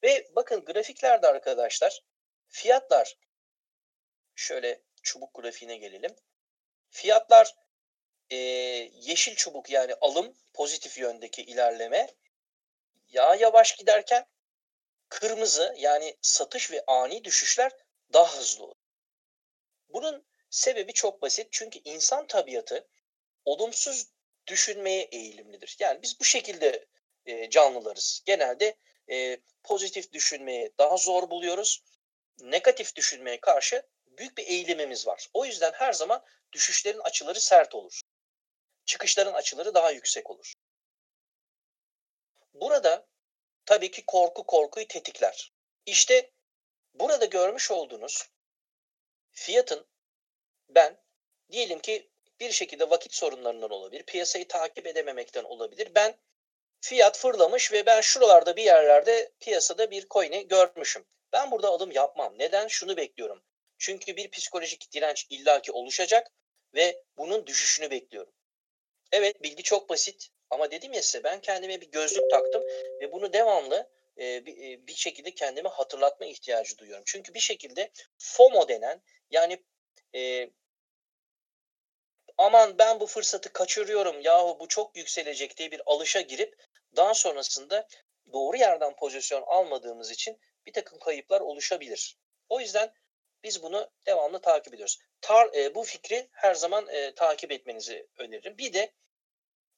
Ve bakın grafiklerde arkadaşlar fiyatlar şöyle çubuk grafiğine gelelim. Fiyatlar e, yeşil çubuk yani alım pozitif yöndeki ilerleme ya yavaş giderken kırmızı yani satış ve ani düşüşler daha hızlı olur. Bunun sebebi çok basit. Çünkü insan tabiatı olumsuz düşünmeye eğilimlidir. Yani biz bu şekilde e, canlılarız. Genelde e, pozitif düşünmeye daha zor buluyoruz. Negatif düşünmeye karşı büyük bir eğilimimiz var. O yüzden her zaman düşüşlerin açıları sert olur. Çıkışların açıları daha yüksek olur. Burada tabii ki korku korkuyu tetikler. İşte burada görmüş olduğunuz fiyatın ben diyelim ki bir şekilde vakit sorunlarından olabilir, piyasayı takip edememekten olabilir. Ben fiyat fırlamış ve ben şuralarda bir yerlerde piyasada bir coin'i görmüşüm. Ben burada alım yapmam. Neden? Şunu bekliyorum. Çünkü bir psikolojik direnç illaki oluşacak ve bunun düşüşünü bekliyorum. Evet bilgi çok basit ama dedim ya size ben kendime bir gözlük taktım ve bunu devamlı e, bir, e, bir şekilde kendime hatırlatma ihtiyacı duyuyorum. Çünkü bir şekilde FOMO denen yani e, aman ben bu fırsatı kaçırıyorum yahu bu çok yükselecek diye bir alışa girip daha sonrasında doğru yerden pozisyon almadığımız için bir takım kayıplar oluşabilir. O yüzden biz bunu devamlı takip ediyoruz. Tar, e, bu fikri her zaman e, takip etmenizi öneririm. Bir de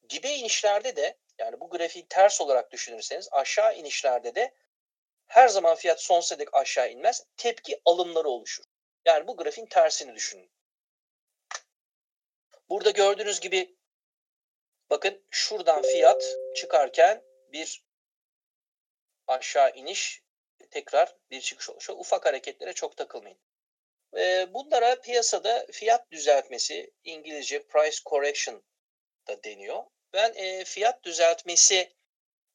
dibe inişlerde de yani bu grafiği ters olarak düşünürseniz aşağı inişlerde de her zaman fiyat sonsuza dek aşağı inmez. Tepki alımları oluşur. Yani bu grafiğin tersini düşünün. Burada gördüğünüz gibi bakın şuradan fiyat çıkarken bir aşağı iniş tekrar bir çıkış oluşuyor. Ufak hareketlere çok takılmayın. Bunlara piyasada fiyat düzeltmesi, İngilizce price correction da deniyor. Ben e, fiyat düzeltmesi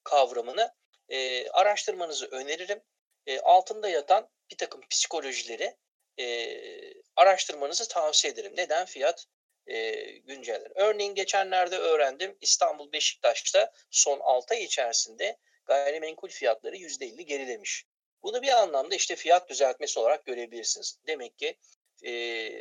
kavramını e, araştırmanızı öneririm. E, altında yatan bir takım psikolojileri e, araştırmanızı tavsiye ederim. Neden fiyat e, günceller? Örneğin geçenlerde öğrendim İstanbul Beşiktaş'ta son 6 ay içerisinde gayrimenkul fiyatları %50 gerilemiş. Bunu bir anlamda işte fiyat düzeltmesi olarak görebilirsiniz. Demek ki e,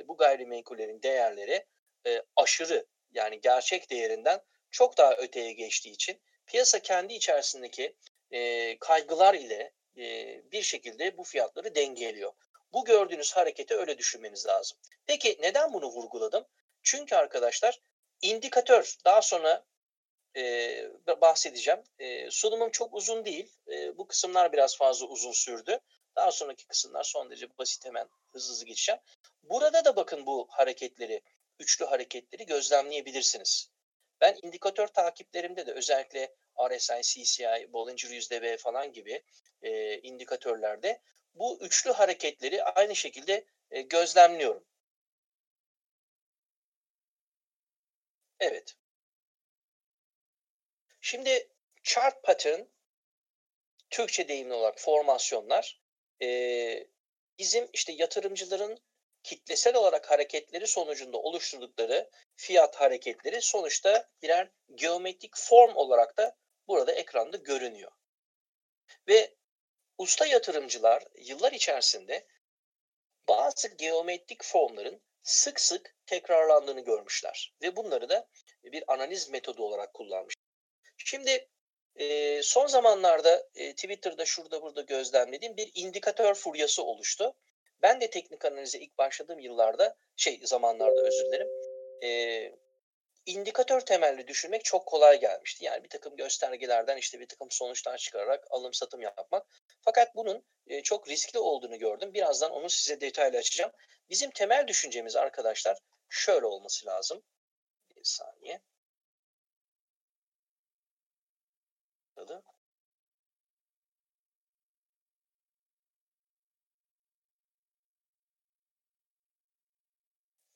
bu gayrimenkullerin değerleri e, aşırı yani gerçek değerinden çok daha öteye geçtiği için piyasa kendi içerisindeki e, kaygılar ile e, bir şekilde bu fiyatları dengeliyor. Bu gördüğünüz hareketi öyle düşünmeniz lazım. Peki neden bunu vurguladım? Çünkü arkadaşlar indikatör daha sonra e, bahsedeceğim. E, sunumum çok uzun değil. E, bu kısımlar biraz fazla uzun sürdü. Daha sonraki kısımlar son derece basit hemen hızlı hızlı geçeceğim. Burada da bakın bu hareketleri, üçlü hareketleri gözlemleyebilirsiniz. Ben indikatör takiplerimde de özellikle RSI, CCI, Bollinger yüzde falan gibi e, indikatörlerde bu üçlü hareketleri aynı şekilde e, gözlemliyorum. Evet. Şimdi chart pattern Türkçe deyimli olarak formasyonlar e, bizim işte yatırımcıların kitlesel olarak hareketleri sonucunda oluşturdukları fiyat hareketleri sonuçta birer geometrik form olarak da burada ekranda görünüyor. Ve usta yatırımcılar yıllar içerisinde bazı geometrik formların sık sık tekrarlandığını görmüşler ve bunları da bir analiz metodu olarak kullanmış. Şimdi e, son zamanlarda e, Twitter'da şurada burada gözlemlediğim bir indikatör furyası oluştu. Ben de teknik analize ilk başladığım yıllarda, şey zamanlarda özür dilerim, e, indikatör temelli düşünmek çok kolay gelmişti. Yani bir takım göstergelerden işte bir takım sonuçlar çıkararak alım satım yapmak. Fakat bunun e, çok riskli olduğunu gördüm. Birazdan onu size detaylı açacağım. Bizim temel düşüncemiz arkadaşlar şöyle olması lazım. Bir saniye.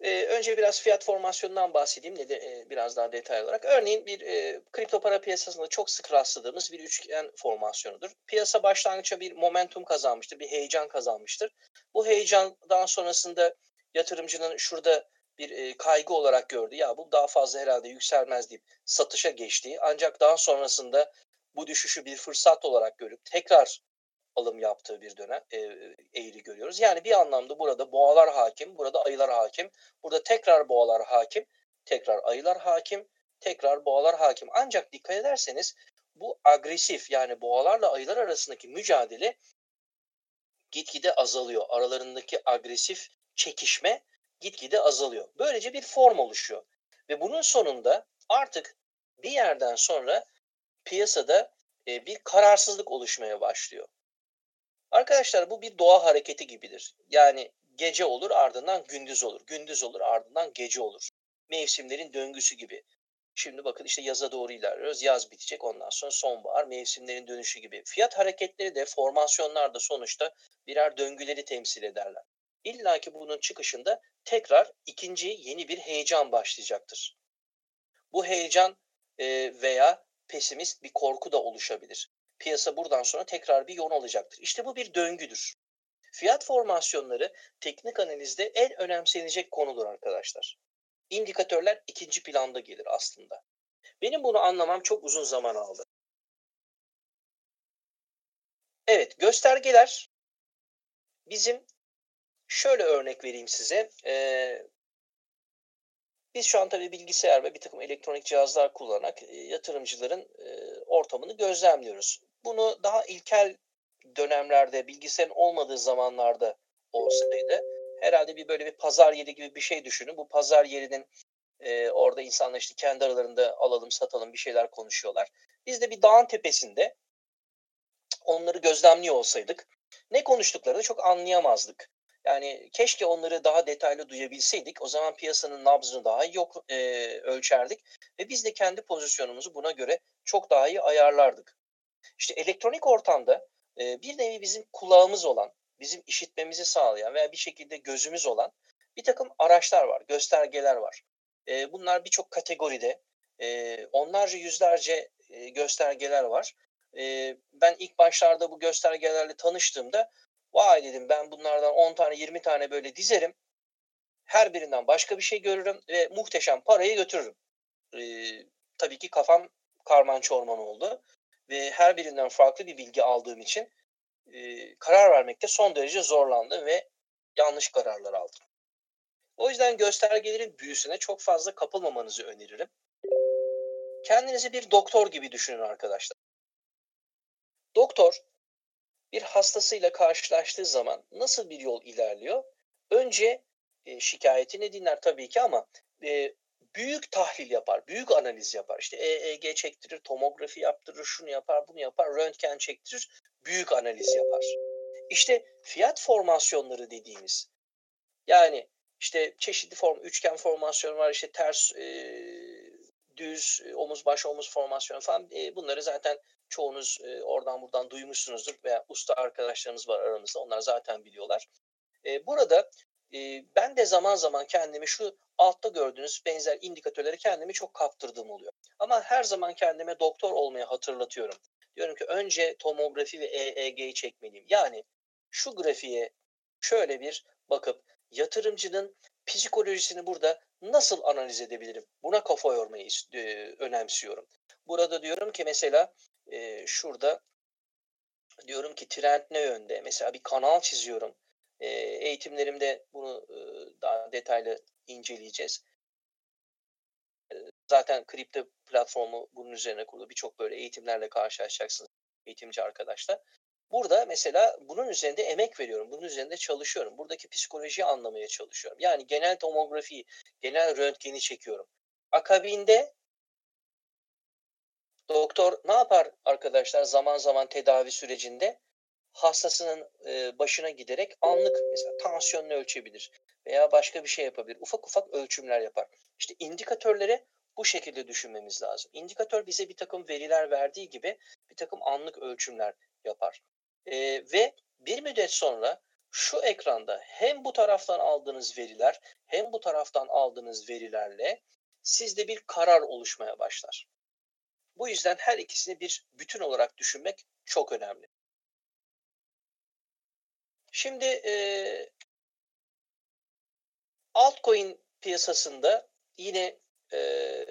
E, önce biraz fiyat formasyonundan bahsedeyim de, e, biraz daha detaylı olarak. Örneğin bir e, kripto para piyasasında çok sık rastladığımız bir üçgen formasyonudur. Piyasa başlangıçta bir momentum kazanmıştır, bir heyecan kazanmıştır. Bu heyecandan sonrasında yatırımcının şurada bir e, kaygı olarak gördü. Ya bu daha fazla herhalde yükselmez deyip satışa geçtiği ancak daha sonrasında bu düşüşü bir fırsat olarak görüp tekrar alım yaptığı bir dönem e, eğri görüyoruz. Yani bir anlamda burada boğalar hakim, burada ayılar hakim. Burada tekrar boğalar hakim, tekrar ayılar hakim, tekrar boğalar hakim. Ancak dikkat ederseniz bu agresif yani boğalarla ayılar arasındaki mücadele gitgide azalıyor. Aralarındaki agresif çekişme gitgide azalıyor. Böylece bir form oluşuyor. Ve bunun sonunda artık bir yerden sonra piyasada e, bir kararsızlık oluşmaya başlıyor. Arkadaşlar bu bir doğa hareketi gibidir. Yani gece olur ardından gündüz olur. Gündüz olur ardından gece olur. Mevsimlerin döngüsü gibi. Şimdi bakın işte yaza doğru ilerliyoruz. Yaz bitecek ondan sonra sonbahar mevsimlerin dönüşü gibi. Fiyat hareketleri de formasyonlar da sonuçta birer döngüleri temsil ederler. İlla ki bunun çıkışında tekrar ikinci yeni bir heyecan başlayacaktır. Bu heyecan veya pesimist bir korku da oluşabilir. Piyasa buradan sonra tekrar bir yol alacaktır. İşte bu bir döngüdür. Fiyat formasyonları teknik analizde en önemsenecek konudur arkadaşlar. İndikatörler ikinci planda gelir aslında. Benim bunu anlamam çok uzun zaman aldı. Evet, göstergeler bizim şöyle örnek vereyim size. Ee, biz şu an tabii bilgisayar ve bir takım elektronik cihazlar kullanarak e, yatırımcıların e, ortamını gözlemliyoruz. Bunu daha ilkel dönemlerde bilgisayarın olmadığı zamanlarda olsaydı herhalde bir böyle bir pazar yeri gibi bir şey düşünün. Bu pazar yerinin e, orada insanlar işte kendi aralarında alalım satalım bir şeyler konuşuyorlar. Biz de bir dağın tepesinde onları gözlemliyor olsaydık ne konuştuklarını çok anlayamazdık. Yani keşke onları daha detaylı duyabilseydik. O zaman piyasanın nabzını daha iyi yok, e, ölçerdik ve biz de kendi pozisyonumuzu buna göre çok daha iyi ayarlardık. İşte elektronik ortamda e, bir nevi bizim kulağımız olan, bizim işitmemizi sağlayan veya bir şekilde gözümüz olan bir takım araçlar var, göstergeler var. E, bunlar birçok kategoride, e, onlarca yüzlerce e, göstergeler var. E, ben ilk başlarda bu göstergelerle tanıştığımda Vay dedim ben bunlardan 10 tane 20 tane böyle dizerim. Her birinden başka bir şey görürüm ve muhteşem parayı götürürüm. Ee, tabii ki kafam karman çorman oldu. Ve her birinden farklı bir bilgi aldığım için e, karar vermekte son derece zorlandım ve yanlış kararlar aldım. O yüzden göstergelerin büyüsüne çok fazla kapılmamanızı öneririm. Kendinizi bir doktor gibi düşünün arkadaşlar. Doktor bir hastasıyla karşılaştığı zaman nasıl bir yol ilerliyor? Önce e, şikayetini dinler tabii ki ama e, büyük tahlil yapar, büyük analiz yapar. İşte EEG çektirir, tomografi yaptırır, şunu yapar, bunu yapar, röntgen çektirir, büyük analiz yapar. İşte fiyat formasyonları dediğimiz yani işte çeşitli form, üçgen formasyon var, işte ters, e, düz, omuz baş omuz formasyon falan e, bunları zaten çoğunuz e, oradan buradan duymuşsunuzdur veya usta arkadaşlarımız var aramızda onlar zaten biliyorlar. E, burada ben de zaman zaman kendimi şu altta gördüğünüz benzer indikatörleri kendimi çok kaptırdığım oluyor. Ama her zaman kendime doktor olmayı hatırlatıyorum. Diyorum ki önce tomografi ve EEG'yi çekmeliyim. Yani şu grafiğe şöyle bir bakıp yatırımcının psikolojisini burada nasıl analiz edebilirim? Buna kafa yormayı önemsiyorum. Burada diyorum ki mesela e, şurada diyorum ki trend ne yönde? Mesela bir kanal çiziyorum. E, eğitimlerimde bunu e, daha detaylı inceleyeceğiz. E, zaten kripto platformu bunun üzerine kurulu. Birçok böyle eğitimlerle karşılaşacaksınız eğitimci arkadaşlar. Burada mesela bunun üzerinde emek veriyorum. Bunun üzerinde çalışıyorum. Buradaki psikolojiyi anlamaya çalışıyorum. Yani genel tomografiyi, genel röntgeni çekiyorum. Akabinde Doktor ne yapar arkadaşlar zaman zaman tedavi sürecinde? Hastasının e, başına giderek anlık mesela tansiyonunu ölçebilir veya başka bir şey yapabilir. Ufak ufak ölçümler yapar. İşte indikatörlere bu şekilde düşünmemiz lazım. İndikatör bize bir takım veriler verdiği gibi bir takım anlık ölçümler yapar. E, ve bir müddet sonra şu ekranda hem bu taraftan aldığınız veriler hem bu taraftan aldığınız verilerle sizde bir karar oluşmaya başlar. Bu yüzden her ikisini bir bütün olarak düşünmek çok önemli. Şimdi e, altcoin piyasasında yine e,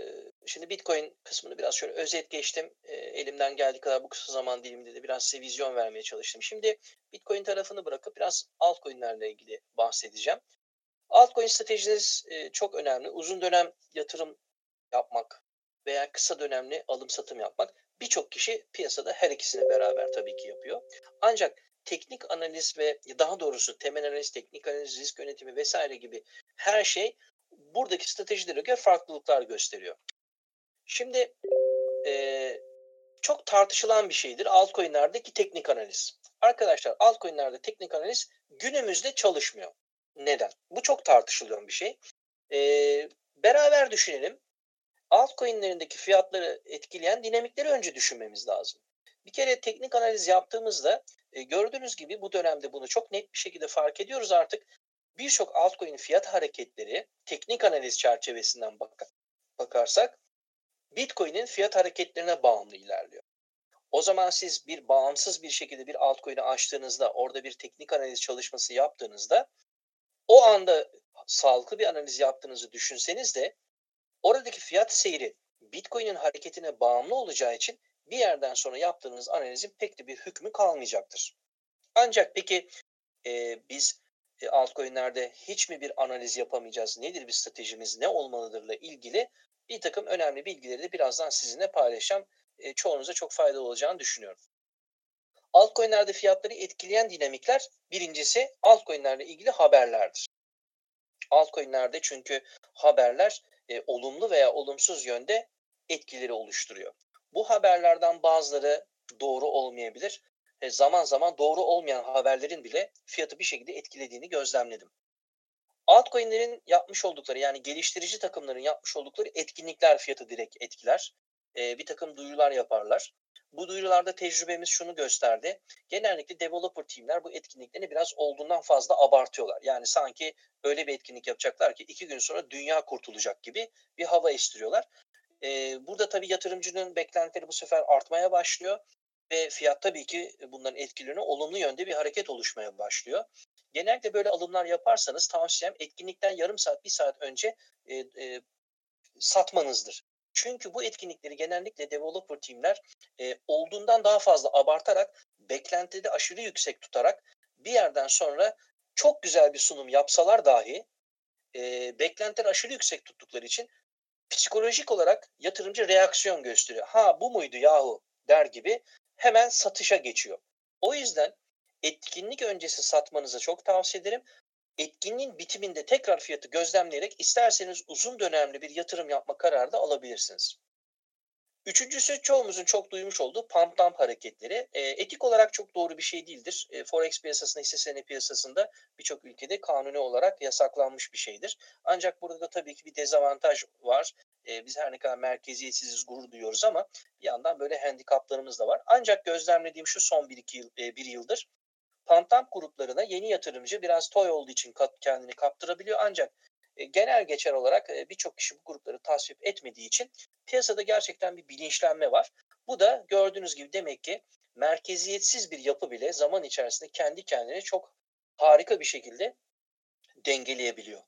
şimdi Bitcoin kısmını biraz şöyle özet geçtim. E, elimden geldiği kadar bu kısa zaman diliminde de biraz size vizyon vermeye çalıştım. Şimdi Bitcoin tarafını bırakıp biraz altcoin'lerle ilgili bahsedeceğim. Altcoin stratejiniz e, çok önemli. Uzun dönem yatırım yapmak veya kısa dönemli alım satım yapmak. Birçok kişi piyasada her ikisini beraber tabii ki yapıyor. Ancak teknik analiz ve daha doğrusu temel analiz, teknik analiz, risk yönetimi vesaire gibi her şey buradaki stratejilere göre farklılıklar gösteriyor. Şimdi e, çok tartışılan bir şeydir altcoin'lerdeki teknik analiz. Arkadaşlar altcoin'lerde teknik analiz günümüzde çalışmıyor. Neden? Bu çok tartışılıyor bir şey. E, beraber düşünelim. Altcoin'lerindeki fiyatları etkileyen dinamikleri önce düşünmemiz lazım. Bir kere teknik analiz yaptığımızda e, gördüğünüz gibi bu dönemde bunu çok net bir şekilde fark ediyoruz artık. Birçok altcoin fiyat hareketleri teknik analiz çerçevesinden bak bakarsak Bitcoin'in fiyat hareketlerine bağımlı ilerliyor. O zaman siz bir bağımsız bir şekilde bir altcoin'i açtığınızda, orada bir teknik analiz çalışması yaptığınızda o anda sağlıklı bir analiz yaptığınızı düşünseniz de oradaki fiyat seyri Bitcoin'in hareketine bağımlı olacağı için bir yerden sonra yaptığınız analizin pek de bir hükmü kalmayacaktır. Ancak peki e, biz e, altcoin'lerde hiç mi bir analiz yapamayacağız? Nedir bir stratejimiz? Ne olmalıdırla ilgili bir takım önemli bilgileri de birazdan sizinle paylaşacağım. E, çoğunuza çok faydalı olacağını düşünüyorum. Altcoin'lerde fiyatları etkileyen dinamikler birincisi altcoin'lerle ilgili haberlerdir. Altcoin'lerde çünkü haberler e, olumlu veya olumsuz yönde etkileri oluşturuyor. Bu haberlerden bazıları doğru olmayabilir. E, zaman zaman doğru olmayan haberlerin bile fiyatı bir şekilde etkilediğini gözlemledim. Altcoin'lerin yapmış oldukları yani geliştirici takımların yapmış oldukları etkinlikler fiyatı direkt etkiler. E, bir takım duyurular yaparlar. Bu duyurularda tecrübemiz şunu gösterdi. Genellikle developer teamler bu etkinliklerini biraz olduğundan fazla abartıyorlar. Yani sanki öyle bir etkinlik yapacaklar ki iki gün sonra dünya kurtulacak gibi bir hava estiriyorlar. E, burada tabii yatırımcının beklentileri bu sefer artmaya başlıyor ve fiyat tabii ki bunların etkilerine olumlu yönde bir hareket oluşmaya başlıyor. Genellikle böyle alımlar yaparsanız tavsiyem etkinlikten yarım saat, bir saat önce e, e, satmanızdır. Çünkü bu etkinlikleri genellikle developer teamler e, olduğundan daha fazla abartarak, beklentide aşırı yüksek tutarak bir yerden sonra çok güzel bir sunum yapsalar dahi e, beklentileri aşırı yüksek tuttukları için psikolojik olarak yatırımcı reaksiyon gösteriyor. Ha bu muydu yahu der gibi hemen satışa geçiyor. O yüzden etkinlik öncesi satmanızı çok tavsiye ederim. Etkinliğin bitiminde tekrar fiyatı gözlemleyerek isterseniz uzun dönemli bir yatırım yapma kararı da alabilirsiniz. Üçüncüsü çoğumuzun çok duymuş olduğu pump dump hareketleri. E, etik olarak çok doğru bir şey değildir. E, Forex piyasasında, hisse senedi piyasasında birçok ülkede kanuni olarak yasaklanmış bir şeydir. Ancak burada da tabii ki bir dezavantaj var. E, biz her ne kadar merkeziyetsiziz gurur duyuyoruz ama bir yandan böyle handikaplarımız da var. Ancak gözlemlediğim şu son bir iki yıl, e, bir yıldır dump gruplarına yeni yatırımcı biraz toy olduğu için kendini kaptırabiliyor. Ancak genel geçer olarak e, birçok kişi bu grupları tasvip etmediği için piyasada gerçekten bir bilinçlenme var. Bu da gördüğünüz gibi demek ki merkeziyetsiz bir yapı bile zaman içerisinde kendi kendine çok harika bir şekilde dengeleyebiliyor.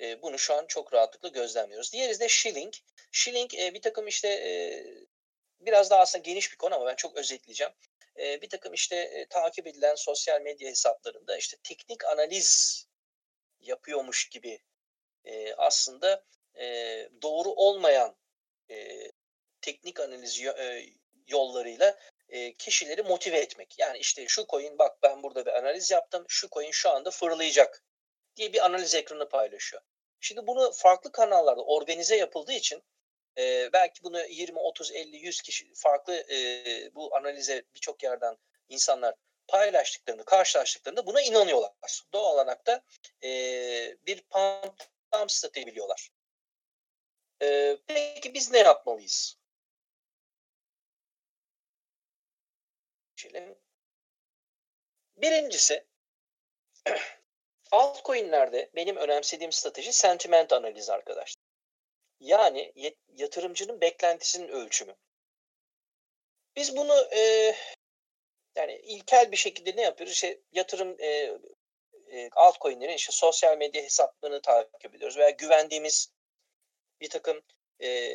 E, bunu şu an çok rahatlıkla gözlemliyoruz. Diğeri de Shilling. Shilling bir takım işte biraz daha aslında geniş bir konu ama ben çok özetleyeceğim. Bir takım işte takip edilen sosyal medya hesaplarında işte teknik analiz yapıyormuş gibi e, aslında e, doğru olmayan e, teknik analiz e, yollarıyla e, kişileri motive etmek. Yani işte şu coin bak ben burada bir analiz yaptım, şu coin şu anda fırlayacak diye bir analiz ekranı paylaşıyor. Şimdi bunu farklı kanallarda organize yapıldığı için e, belki bunu 20, 30, 50, 100 kişi farklı e, bu analize birçok yerden insanlar paylaştıklarında, karşılaştıklarında buna inanıyorlar. Doğal olarak da e, bir pump tam statü biliyorlar. Ee, peki biz ne yapmalıyız? Birincisi altcoin'lerde benim önemsediğim strateji sentiment analizi arkadaşlar. Yani yatırımcının beklentisinin ölçümü. Biz bunu e, yani ilkel bir şekilde ne yapıyoruz? İşte yatırım e, e, altcoin'lerin işte sosyal medya hesaplarını takip ediyoruz veya güvendiğimiz bir takım e,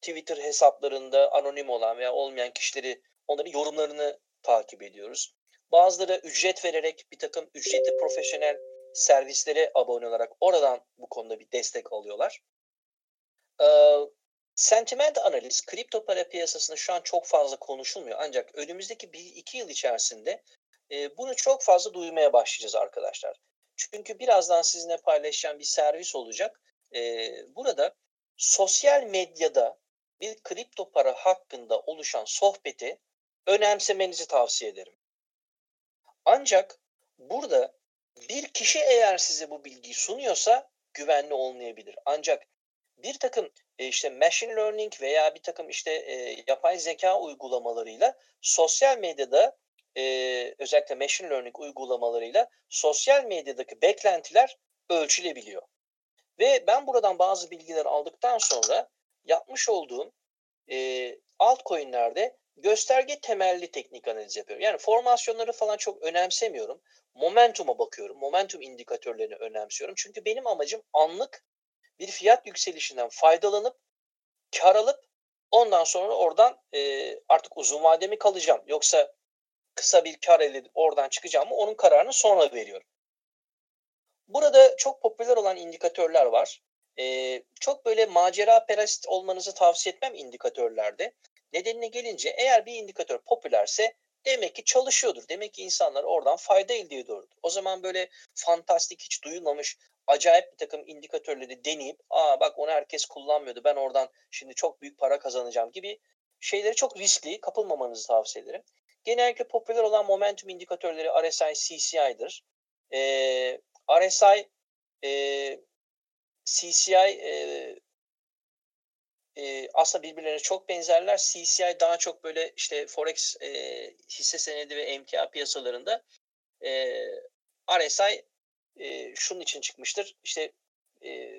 Twitter hesaplarında anonim olan veya olmayan kişileri onların yorumlarını takip ediyoruz. Bazıları ücret vererek bir takım ücretli profesyonel servislere abone olarak oradan bu konuda bir destek alıyorlar. Ee, sentiment analiz kripto para piyasasında şu an çok fazla konuşulmuyor. Ancak önümüzdeki bir iki yıl içerisinde e, bunu çok fazla duymaya başlayacağız arkadaşlar. Çünkü birazdan sizinle paylaşacağım bir servis olacak. E, burada sosyal medyada bir kripto para hakkında oluşan sohbeti önemsemenizi tavsiye ederim. Ancak burada bir kişi eğer size bu bilgiyi sunuyorsa güvenli olmayabilir. Ancak bir takım e, işte machine learning veya bir takım işte e, yapay zeka uygulamalarıyla sosyal medyada e, özellikle machine learning uygulamalarıyla sosyal medyadaki beklentiler ölçülebiliyor. Ve ben buradan bazı bilgiler aldıktan sonra yapmış olduğum e, altcoin'lerde gösterge temelli teknik analiz yapıyorum. Yani formasyonları falan çok önemsemiyorum. Momentum'a bakıyorum. Momentum indikatörlerini önemsiyorum. Çünkü benim amacım anlık bir fiyat yükselişinden faydalanıp kar alıp ondan sonra oradan e, artık uzun vademi kalacağım. Yoksa kısa bir kar elde edip oradan çıkacağım mı onun kararını sonra veriyorum. Burada çok popüler olan indikatörler var. Ee, çok böyle macera perest olmanızı tavsiye etmem indikatörlerde. Nedenine gelince eğer bir indikatör popülerse demek ki çalışıyordur. Demek ki insanlar oradan fayda elde ediyordur. O zaman böyle fantastik hiç duyulmamış acayip bir takım indikatörleri deneyip aa bak onu herkes kullanmıyordu ben oradan şimdi çok büyük para kazanacağım gibi şeyleri çok riskli kapılmamanızı tavsiye ederim. Genellikle popüler olan momentum indikatörleri RSI, CCI'dir. Ee, RSI, e, CCI e, e, aslında birbirlerine çok benzerler. CCI daha çok böyle işte Forex e, hisse senedi ve emtia piyasalarında e, RSI e, şunun için çıkmıştır. İşte e,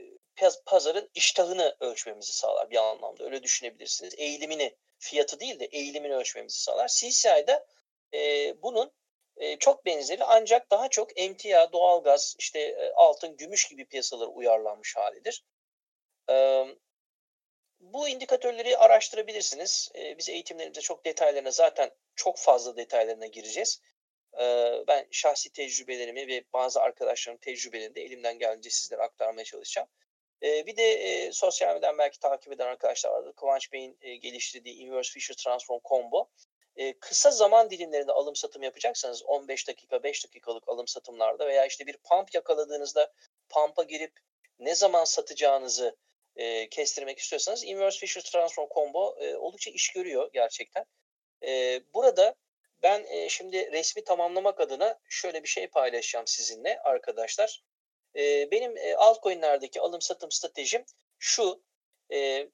pazarın iştahını ölçmemizi sağlar bir anlamda. Öyle düşünebilirsiniz. Eğilimini, fiyatı değil de eğilimini ölçmemizi sağlar. CCI'de e, bunun e, çok benzeri ancak daha çok emtia, doğalgaz, işte e, altın, gümüş gibi piyasalara uyarlanmış halidir. E, bu indikatörleri araştırabilirsiniz. E, biz eğitimlerimizde çok detaylarına zaten çok fazla detaylarına gireceğiz. Ben şahsi tecrübelerimi ve bazı arkadaşlarımın tecrübelerini de elimden geldiğince sizlere aktarmaya çalışacağım. E, bir de e, sosyal medyadan belki takip eden arkadaşlar vardır. Kıvanç Bey'in e, geliştirdiği Inverse Fisher Transform Combo. E, kısa zaman dilimlerinde alım satım yapacaksanız 15 dakika 5 dakikalık alım satımlarda veya işte bir pump yakaladığınızda pump'a girip ne zaman satacağınızı e, kestirmek istiyorsanız Inverse Fisher Transform Combo e, oldukça iş görüyor gerçekten. E, burada ben e, şimdi resmi tamamlamak adına şöyle bir şey paylaşacağım sizinle arkadaşlar. E, benim e, altcoin'lerdeki alım satım stratejim şu. E,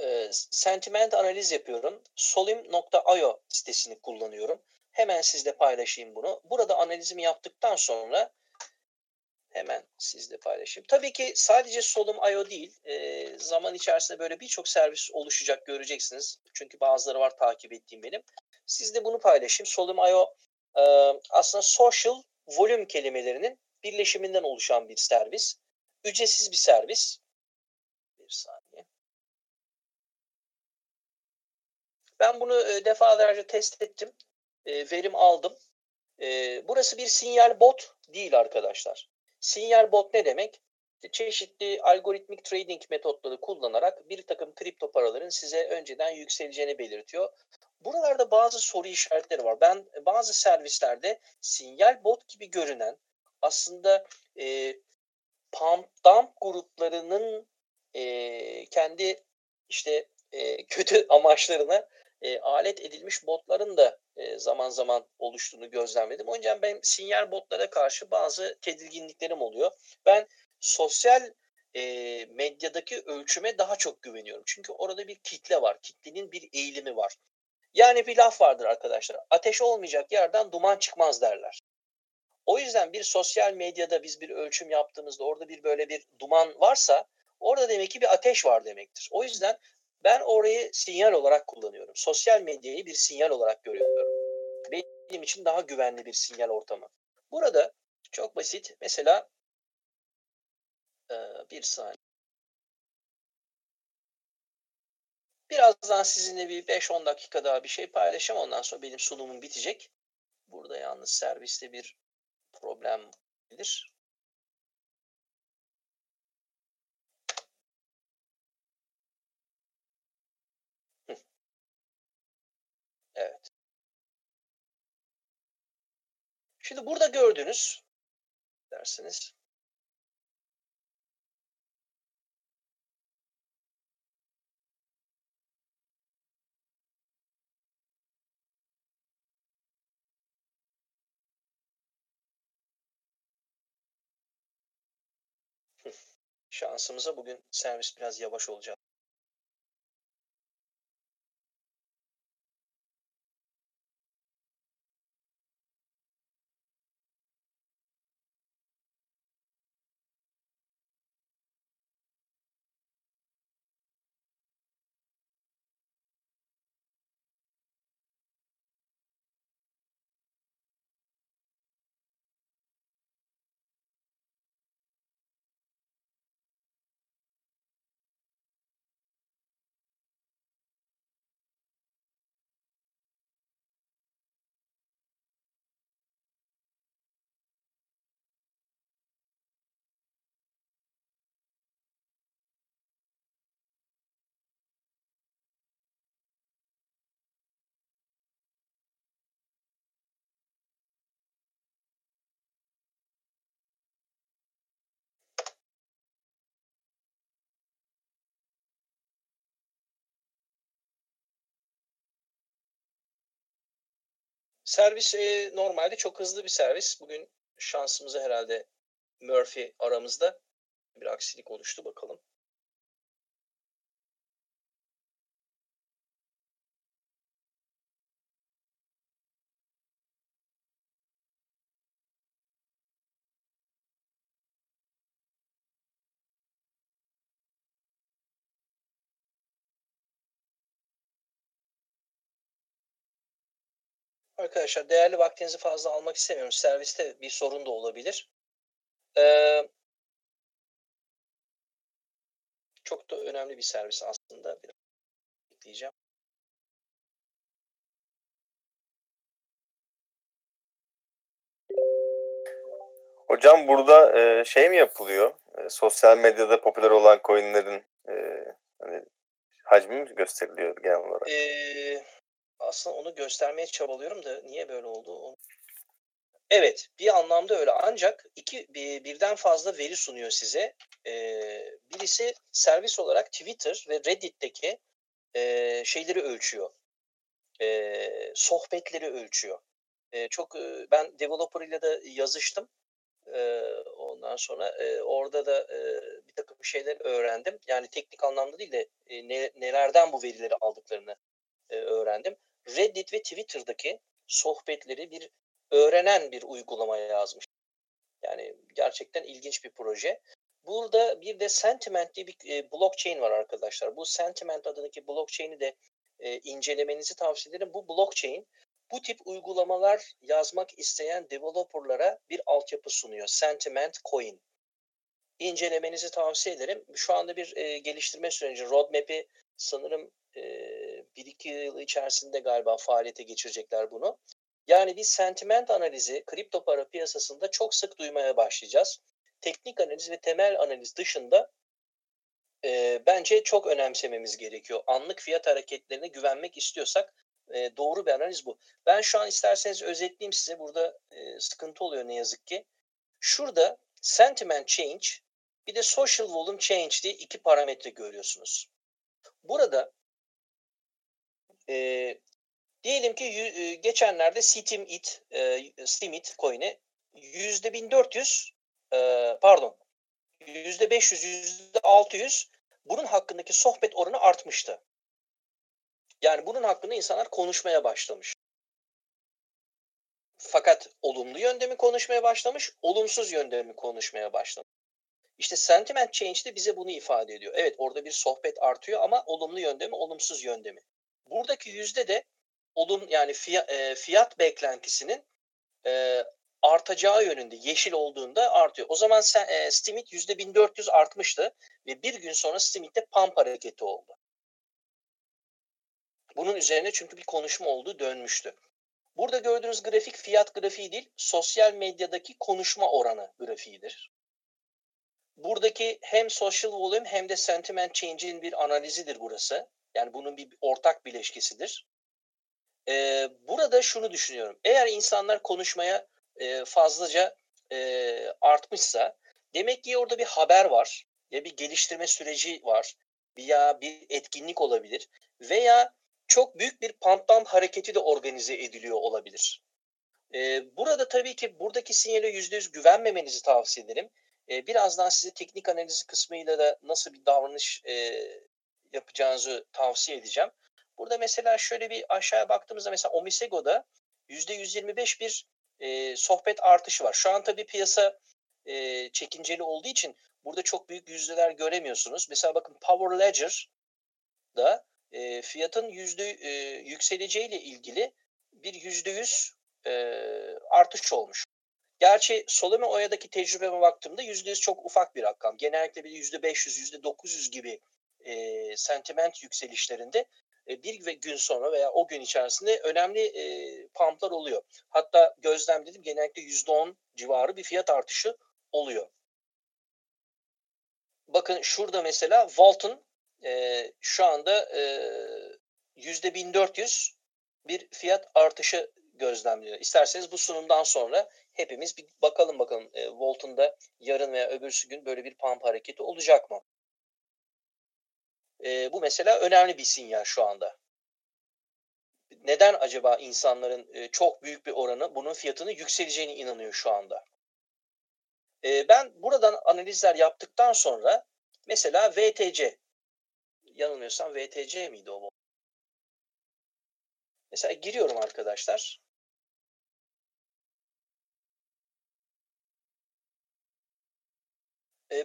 e, sentiment analiz yapıyorum. Solim.io sitesini kullanıyorum. Hemen sizle paylaşayım bunu. Burada analizimi yaptıktan sonra hemen sizle paylaşayım. Tabii ki sadece Solum.io değil. E, zaman içerisinde böyle birçok servis oluşacak göreceksiniz. Çünkü bazıları var takip ettiğim benim. Sizle bunu paylaşayım. Solum.io e, aslında social volume kelimelerinin birleşiminden oluşan bir servis. Ücretsiz bir servis. Bir saniye. Ben bunu e, defalarca test ettim. E, verim aldım. E, burası bir sinyal bot değil arkadaşlar. Sinyal bot ne demek? çeşitli algoritmik trading metotları kullanarak bir takım kripto paraların size önceden yükseleceğini belirtiyor. Buralarda bazı soru işaretleri var. Ben bazı servislerde sinyal bot gibi görünen aslında e, pump dump gruplarının e, kendi işte e, kötü amaçlarına e, alet edilmiş botların da e, zaman zaman oluştuğunu gözlemledim. O yüzden ben sinyal botlara karşı bazı tedirginliklerim oluyor. Ben sosyal e, medyadaki ölçüme daha çok güveniyorum. Çünkü orada bir kitle var. Kitlenin bir eğilimi var. Yani bir laf vardır arkadaşlar. Ateş olmayacak yerden duman çıkmaz derler. O yüzden bir sosyal medyada biz bir ölçüm yaptığımızda orada bir böyle bir duman varsa orada demek ki bir ateş var demektir. O yüzden ben orayı sinyal olarak kullanıyorum. Sosyal medyayı bir sinyal olarak görüyorum. Benim için daha güvenli bir sinyal ortamı. Burada çok basit. Mesela bir saniye. Birazdan sizinle bir 5-10 dakika daha bir şey paylaşacağım. Ondan sonra benim sunumum bitecek. Burada yalnız serviste bir problem gelir. Evet. Şimdi burada gördünüz dersiniz. Şansımıza bugün servis biraz yavaş olacak. Servis e, normalde çok hızlı bir servis. Bugün şansımıza herhalde Murphy aramızda bir aksilik oluştu bakalım. Arkadaşlar değerli vaktinizi fazla almak istemiyorum. Serviste bir sorun da olabilir. Ee, çok da önemli bir servis aslında. Biraz bekleyeceğim. Hocam burada e, şey mi yapılıyor? E, sosyal medyada popüler olan coinlerin e, hani hacmi mi gösteriliyor genel olarak? Ee, aslında onu göstermeye çabalıyorum da niye böyle oldu? Evet, bir anlamda öyle. Ancak iki birden fazla veri sunuyor size. Ee, birisi servis olarak Twitter ve Reddit'teki e, şeyleri ölçüyor. E, sohbetleri ölçüyor. E, çok ben developer ile de yazıştım. E, ondan sonra e, orada da e, bir takım şeyler öğrendim. Yani teknik anlamda değil de e, ne, nelerden bu verileri aldıklarını e, öğrendim. Reddit ve Twitter'daki sohbetleri bir öğrenen bir uygulamaya yazmış. Yani gerçekten ilginç bir proje. Burada bir de Sentiment diye bir e, blockchain var arkadaşlar. Bu Sentiment adındaki blockchain'i de e, incelemenizi tavsiye ederim. Bu blockchain bu tip uygulamalar yazmak isteyen developerlara bir altyapı sunuyor. Sentiment Coin. İncelemenizi tavsiye ederim. Şu anda bir e, geliştirme süreci. Roadmap'i sanırım e, bir iki yıl içerisinde galiba faaliyete geçirecekler bunu. Yani biz sentiment analizi kripto para piyasasında çok sık duymaya başlayacağız. Teknik analiz ve temel analiz dışında e, bence çok önemsememiz gerekiyor. Anlık fiyat hareketlerine güvenmek istiyorsak e, doğru bir analiz bu. Ben şu an isterseniz özetleyeyim size. Burada e, sıkıntı oluyor ne yazık ki. Şurada sentiment change bir de social volume change diye iki parametre görüyorsunuz. Burada e, diyelim ki e, geçenlerde Steam It, e, Steam It coin'e yüzde 1400 e, pardon yüzde 500 yüzde 600 bunun hakkındaki sohbet oranı artmıştı. Yani bunun hakkında insanlar konuşmaya başlamış. fakat olumlu yönde mi konuşmaya başlamış, olumsuz yönde mi konuşmaya başlamış? İşte sentiment change de bize bunu ifade ediyor. Evet orada bir sohbet artıyor ama olumlu yönde mi, olumsuz yönde mi? Buradaki yüzde de olum yani fiyat, e, fiyat beklentisinin e, artacağı yönünde yeşil olduğunda artıyor. O zaman sen, e, Stimit %1400 artmıştı ve bir gün sonra Stimit'te pump hareketi oldu. Bunun üzerine çünkü bir konuşma olduğu dönmüştü. Burada gördüğünüz grafik fiyat grafiği değil, sosyal medyadaki konuşma oranı grafiğidir. Buradaki hem social volume hem de sentiment change'in bir analizidir burası. Yani bunun bir ortak bileşkesidir. Ee, burada şunu düşünüyorum. Eğer insanlar konuşmaya e, fazlaca e, artmışsa demek ki orada bir haber var ya bir geliştirme süreci var veya bir etkinlik olabilir veya çok büyük bir dump hareketi de organize ediliyor olabilir. Ee, burada tabii ki buradaki sinyale yüzde yüz güvenmemenizi tavsiye ederim. Ee, birazdan size teknik analizi kısmıyla da nasıl bir davranış e, yapacağınızı tavsiye edeceğim. Burada mesela şöyle bir aşağıya baktığımızda mesela Omisego'da %125 bir e, sohbet artışı var. Şu an tabii piyasa e, çekinceli olduğu için burada çok büyük yüzdeler göremiyorsunuz. Mesela bakın Power Ledger da e, fiyatın yüzde e, yükseleceğiyle ilgili bir yüzde yüz e, artış olmuş. Gerçi Solomon Oya'daki tecrübeme baktığımda yüzde yüz çok ufak bir rakam. Genellikle bir yüzde 500, yüzde 900 gibi e, sentiment yükselişlerinde e, bir gün sonra veya o gün içerisinde önemli e, pumplar oluyor. Hatta gözlemledim genellikle yüzde on civarı bir fiyat artışı oluyor. Bakın şurada mesela Walton e, şu anda yüzde 1400 bir fiyat artışı gözlemliyor. İsterseniz bu sunumdan sonra hepimiz bir bakalım bakalım e, Walton'da yarın veya öbürsü gün böyle bir pump hareketi olacak mı? E, bu mesela önemli bir sinyal şu anda. Neden acaba insanların e, çok büyük bir oranı bunun fiyatının yükseleceğine inanıyor şu anda? E, ben buradan analizler yaptıktan sonra mesela VTC yanılmıyorsam VTC miydi o? Mesela giriyorum arkadaşlar.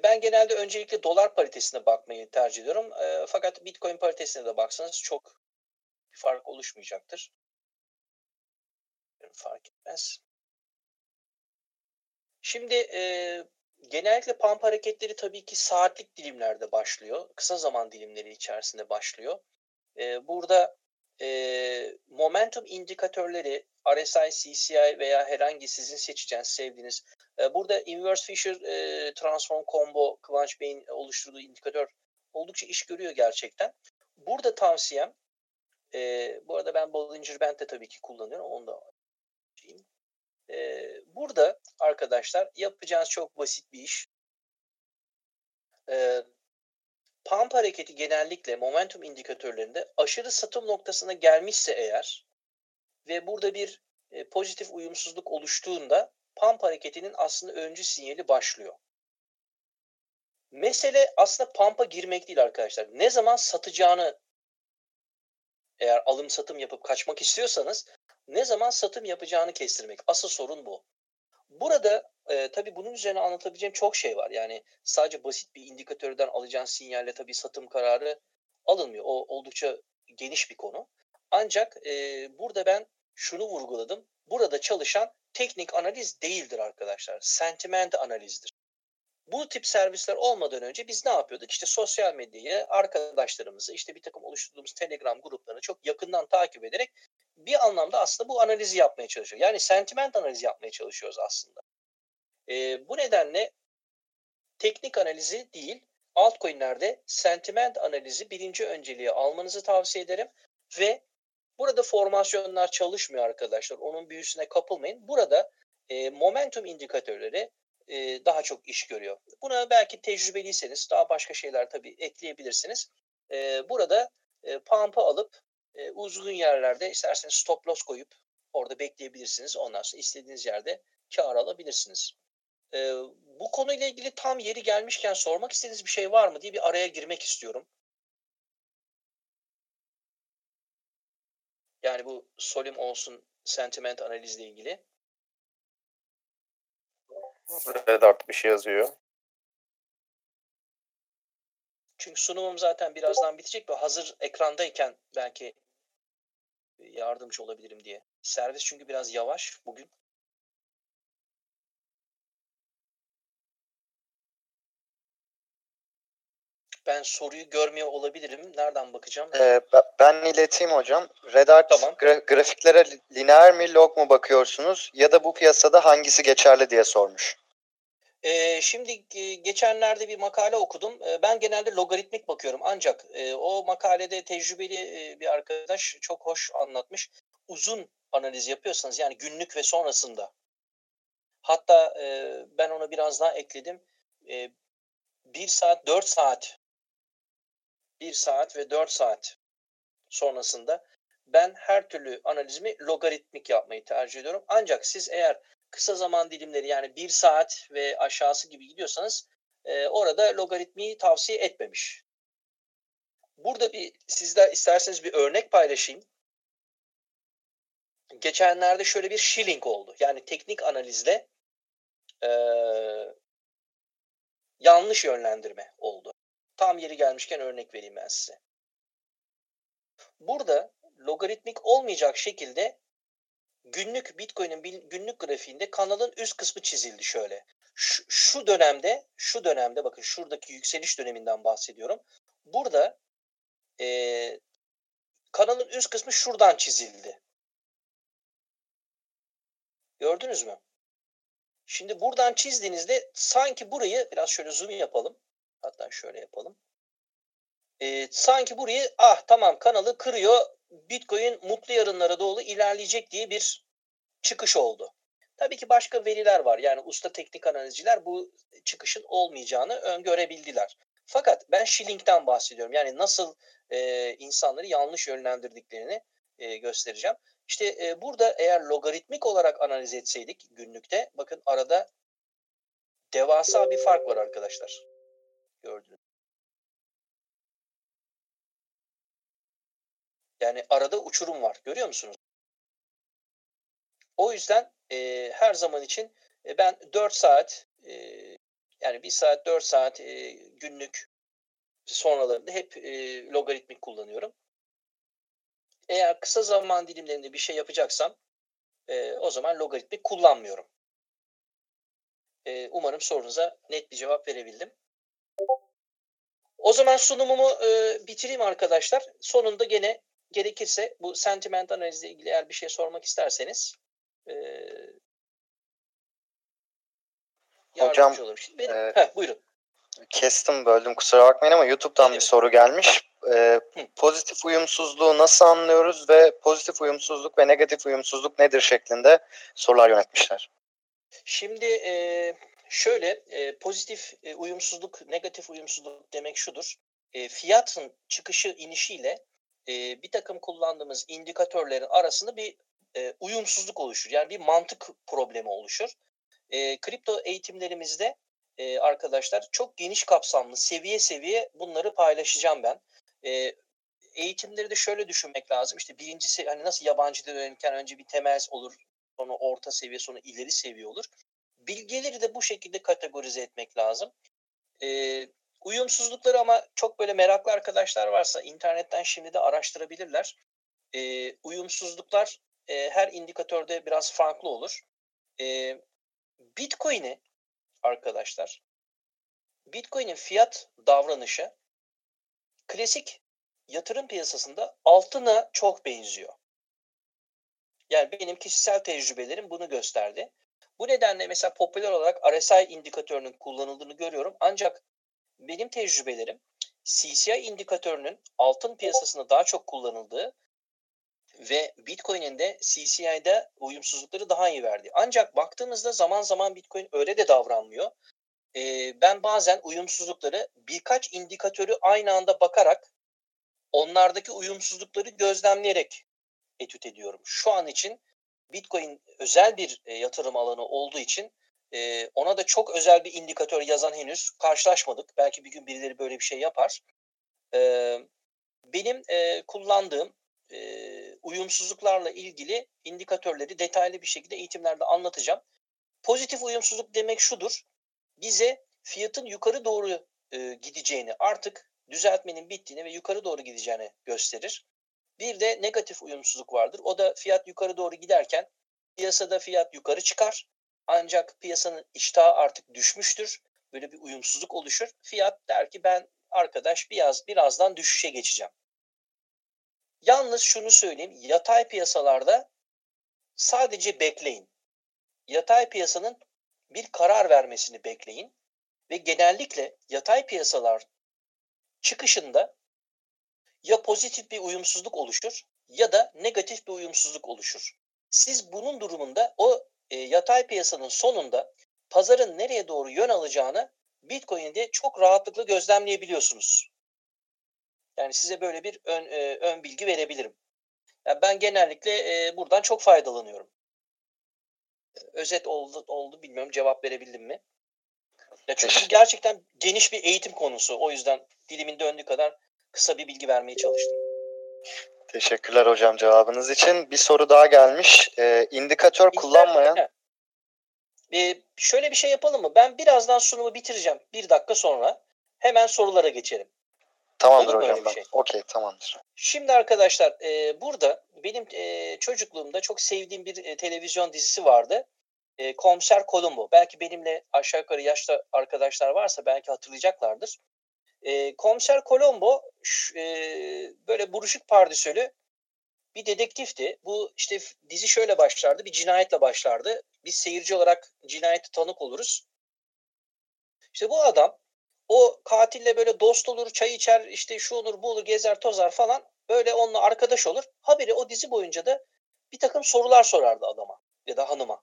Ben genelde öncelikle dolar paritesine bakmayı tercih ediyorum. Fakat Bitcoin paritesine de baksanız çok bir fark oluşmayacaktır. Fark etmez. Şimdi e, genellikle pump hareketleri tabii ki saatlik dilimlerde başlıyor. Kısa zaman dilimleri içerisinde başlıyor. E, burada e, momentum indikatörleri RSI, CCI veya herhangi sizin seçeceğiniz, sevdiğiniz e, burada Inverse Fisher e, Transform Combo Kıvanç Bey'in oluşturduğu indikatör oldukça iş görüyor gerçekten. Burada tavsiyem e, bu arada ben Bollinger Band tabii ki kullanıyorum. Onu da şeyim. E, burada arkadaşlar yapacağınız çok basit bir iş. E, pump hareketi genellikle momentum indikatörlerinde aşırı satım noktasına gelmişse eğer ve burada bir e, pozitif uyumsuzluk oluştuğunda pump hareketinin aslında öncü sinyali başlıyor. Mesele aslında pump'a girmek değil arkadaşlar. Ne zaman satacağını eğer alım satım yapıp kaçmak istiyorsanız ne zaman satım yapacağını kestirmek. Asıl sorun bu. Burada e, tabii bunun üzerine anlatabileceğim çok şey var. Yani sadece basit bir indikatörden alacağın sinyalle tabii satım kararı alınmıyor. O oldukça geniş bir konu. Ancak e, burada ben şunu vurguladım. Burada çalışan teknik analiz değildir arkadaşlar. Sentiment analizdir. Bu tip servisler olmadan önce biz ne yapıyorduk? İşte sosyal medyayı, arkadaşlarımızı, işte bir takım oluşturduğumuz Telegram gruplarını çok yakından takip ederek bir anlamda aslında bu analizi yapmaya çalışıyor. Yani sentiment analizi yapmaya çalışıyoruz aslında. E, bu nedenle teknik analizi değil, altcoin'lerde sentiment analizi birinci önceliğe almanızı tavsiye ederim ve burada formasyonlar çalışmıyor arkadaşlar. Onun büyüsüne kapılmayın. Burada e, momentum indikatörleri e, daha çok iş görüyor. Buna belki tecrübeliyseniz daha başka şeyler tabii ekleyebilirsiniz. E, burada e, pump'ı alıp e, uzun yerlerde isterseniz stop loss koyup orada bekleyebilirsiniz. Ondan sonra istediğiniz yerde kar alabilirsiniz. E, bu konuyla ilgili tam yeri gelmişken sormak istediğiniz bir şey var mı diye bir araya girmek istiyorum. Yani bu solim olsun sentiment analizle ilgili. Red bir şey yazıyor. Çünkü sunumum zaten birazdan bitecek ve hazır ekrandayken belki yardımcı olabilirim diye. Servis çünkü biraz yavaş bugün. Ben soruyu görmüyor olabilirim. Nereden bakacağım? Ee, ben ileteyim hocam. Red Art tamam. gra- grafiklere lineer mi log mu bakıyorsunuz ya da bu piyasada hangisi geçerli diye sormuş. Ee, şimdi e, geçenlerde bir makale okudum. E, ben genelde logaritmik bakıyorum. Ancak e, o makalede tecrübeli e, bir arkadaş çok hoş anlatmış. Uzun analiz yapıyorsanız yani günlük ve sonrasında. Hatta e, ben ona biraz daha ekledim. E, 1 saat 4 saat 1 saat ve 4 saat sonrasında ben her türlü analizimi logaritmik yapmayı tercih ediyorum. Ancak siz eğer kısa zaman dilimleri yani 1 saat ve aşağısı gibi gidiyorsanız e, orada logaritmiyi tavsiye etmemiş. Burada bir sizler isterseniz bir örnek paylaşayım. Geçenlerde şöyle bir shilling oldu. Yani teknik analizde e, yanlış yönlendirme oldu. Tam yeri gelmişken örnek vereyim ben size. Burada logaritmik olmayacak şekilde günlük Bitcoin'in günlük grafiğinde kanalın üst kısmı çizildi şöyle. Şu, şu dönemde, şu dönemde bakın şuradaki yükseliş döneminden bahsediyorum. Burada e, kanalın üst kısmı şuradan çizildi. Gördünüz mü? Şimdi buradan çizdiğinizde sanki burayı biraz şöyle zoom yapalım. Hatta şöyle yapalım. Ee, sanki burayı ah tamam kanalı kırıyor. Bitcoin mutlu yarınlara doğru ilerleyecek diye bir çıkış oldu. Tabii ki başka veriler var. Yani usta teknik analizciler bu çıkışın olmayacağını öngörebildiler. Fakat ben shilling'den bahsediyorum. Yani nasıl e, insanları yanlış yönlendirdiklerini e, göstereceğim. İşte e, burada eğer logaritmik olarak analiz etseydik günlükte bakın arada devasa bir fark var arkadaşlar. Gördünüz. Yani arada uçurum var. Görüyor musunuz? O yüzden e, her zaman için e, ben 4 saat e, yani 1 saat 4 saat e, günlük sonralarında hep e, logaritmik kullanıyorum. Eğer kısa zaman dilimlerinde bir şey yapacaksam e, o zaman logaritmik kullanmıyorum. E, umarım sorunuza net bir cevap verebildim. O zaman sunumumu e, bitireyim arkadaşlar. Sonunda gene gerekirse bu sentiment analizle ilgili eğer bir şey sormak isterseniz e, Hocam Benim, e, heh, buyurun. Kestim böldüm kusura bakmayın ama YouTube'dan evet. bir soru gelmiş. Ee, pozitif uyumsuzluğu nasıl anlıyoruz ve pozitif uyumsuzluk ve negatif uyumsuzluk nedir şeklinde sorular yönetmişler. Şimdi e, şöyle e, pozitif e, uyumsuzluk, negatif uyumsuzluk demek şudur. E, fiyatın çıkışı inişiyle e, bir takım kullandığımız indikatörlerin arasında bir e, uyumsuzluk oluşur. Yani bir mantık problemi oluşur. E, kripto eğitimlerimizde e, arkadaşlar çok geniş kapsamlı seviye seviye bunları paylaşacağım ben. E, eğitimleri de şöyle düşünmek lazım. İşte birinci seviye hani nasıl yabancı dil öğrenirken önce bir temel olur, sonra orta seviye, sonra ileri seviye olur. Bilgileri de bu şekilde kategorize etmek lazım. E, uyumsuzlukları ama çok böyle meraklı arkadaşlar varsa internetten şimdi de araştırabilirler. E, uyumsuzluklar e, her indikatörde biraz farklı olur. E, Bitcoin'i arkadaşlar Bitcoin'in fiyat davranışı klasik yatırım piyasasında altına çok benziyor. Yani benim kişisel tecrübelerim bunu gösterdi. Bu nedenle mesela popüler olarak RSI indikatörünün kullanıldığını görüyorum. Ancak benim tecrübelerim CCI indikatörünün altın piyasasında daha çok kullanıldığı ve Bitcoin'in de CCI'de uyumsuzlukları daha iyi verdi. Ancak baktığımızda zaman zaman Bitcoin öyle de davranmıyor. Ee, ben bazen uyumsuzlukları birkaç indikatörü aynı anda bakarak onlardaki uyumsuzlukları gözlemleyerek etüt ediyorum. Şu an için Bitcoin özel bir e, yatırım alanı olduğu için e, ona da çok özel bir indikatör yazan henüz karşılaşmadık. Belki bir gün birileri böyle bir şey yapar. E, benim kullandığım uyumsuzluklarla ilgili indikatörleri detaylı bir şekilde eğitimlerde anlatacağım. Pozitif uyumsuzluk demek şudur. Bize fiyatın yukarı doğru gideceğini artık düzeltmenin bittiğini ve yukarı doğru gideceğini gösterir. Bir de negatif uyumsuzluk vardır. O da fiyat yukarı doğru giderken piyasada fiyat yukarı çıkar. Ancak piyasanın iştahı artık düşmüştür. Böyle bir uyumsuzluk oluşur. Fiyat der ki ben arkadaş biraz birazdan düşüşe geçeceğim. Yalnız şunu söyleyeyim. Yatay piyasalarda sadece bekleyin. Yatay piyasanın bir karar vermesini bekleyin ve genellikle yatay piyasalar çıkışında ya pozitif bir uyumsuzluk oluşur ya da negatif bir uyumsuzluk oluşur. Siz bunun durumunda o e, yatay piyasanın sonunda pazarın nereye doğru yön alacağını Bitcoin'de çok rahatlıkla gözlemleyebiliyorsunuz. Yani size böyle bir ön, e, ön bilgi verebilirim. Yani ben genellikle e, buradan çok faydalanıyorum. Özet oldu, oldu bilmiyorum cevap verebildim mi? Ya çünkü gerçekten geniş bir eğitim konusu. O yüzden dilimin döndüğü kadar kısa bir bilgi vermeye çalıştım. Teşekkürler hocam cevabınız için. Bir soru daha gelmiş. Ee, indikatör kullanmayan... Ee, şöyle bir şey yapalım mı? Ben birazdan sunumu bitireceğim. Bir dakika sonra. Hemen sorulara geçelim. Tamamdır Olur hocam. Şey? Okey tamamdır. Şimdi arkadaşlar e, burada benim e, çocukluğumda çok sevdiğim bir e, televizyon dizisi vardı. E, Komiser Columbo. Belki benimle aşağı yukarı yaşta arkadaşlar varsa belki hatırlayacaklardır. E, Komiser Colombo e, böyle buruşuk pardesölü bir dedektifti. Bu işte dizi şöyle başlardı. Bir cinayetle başlardı. Biz seyirci olarak cinayeti tanık oluruz. İşte bu adam o katille böyle dost olur, çay içer, işte şu olur, bu olur, gezer, tozar falan. Böyle onunla arkadaş olur. Habire o dizi boyunca da bir takım sorular sorardı adama ya da hanıma.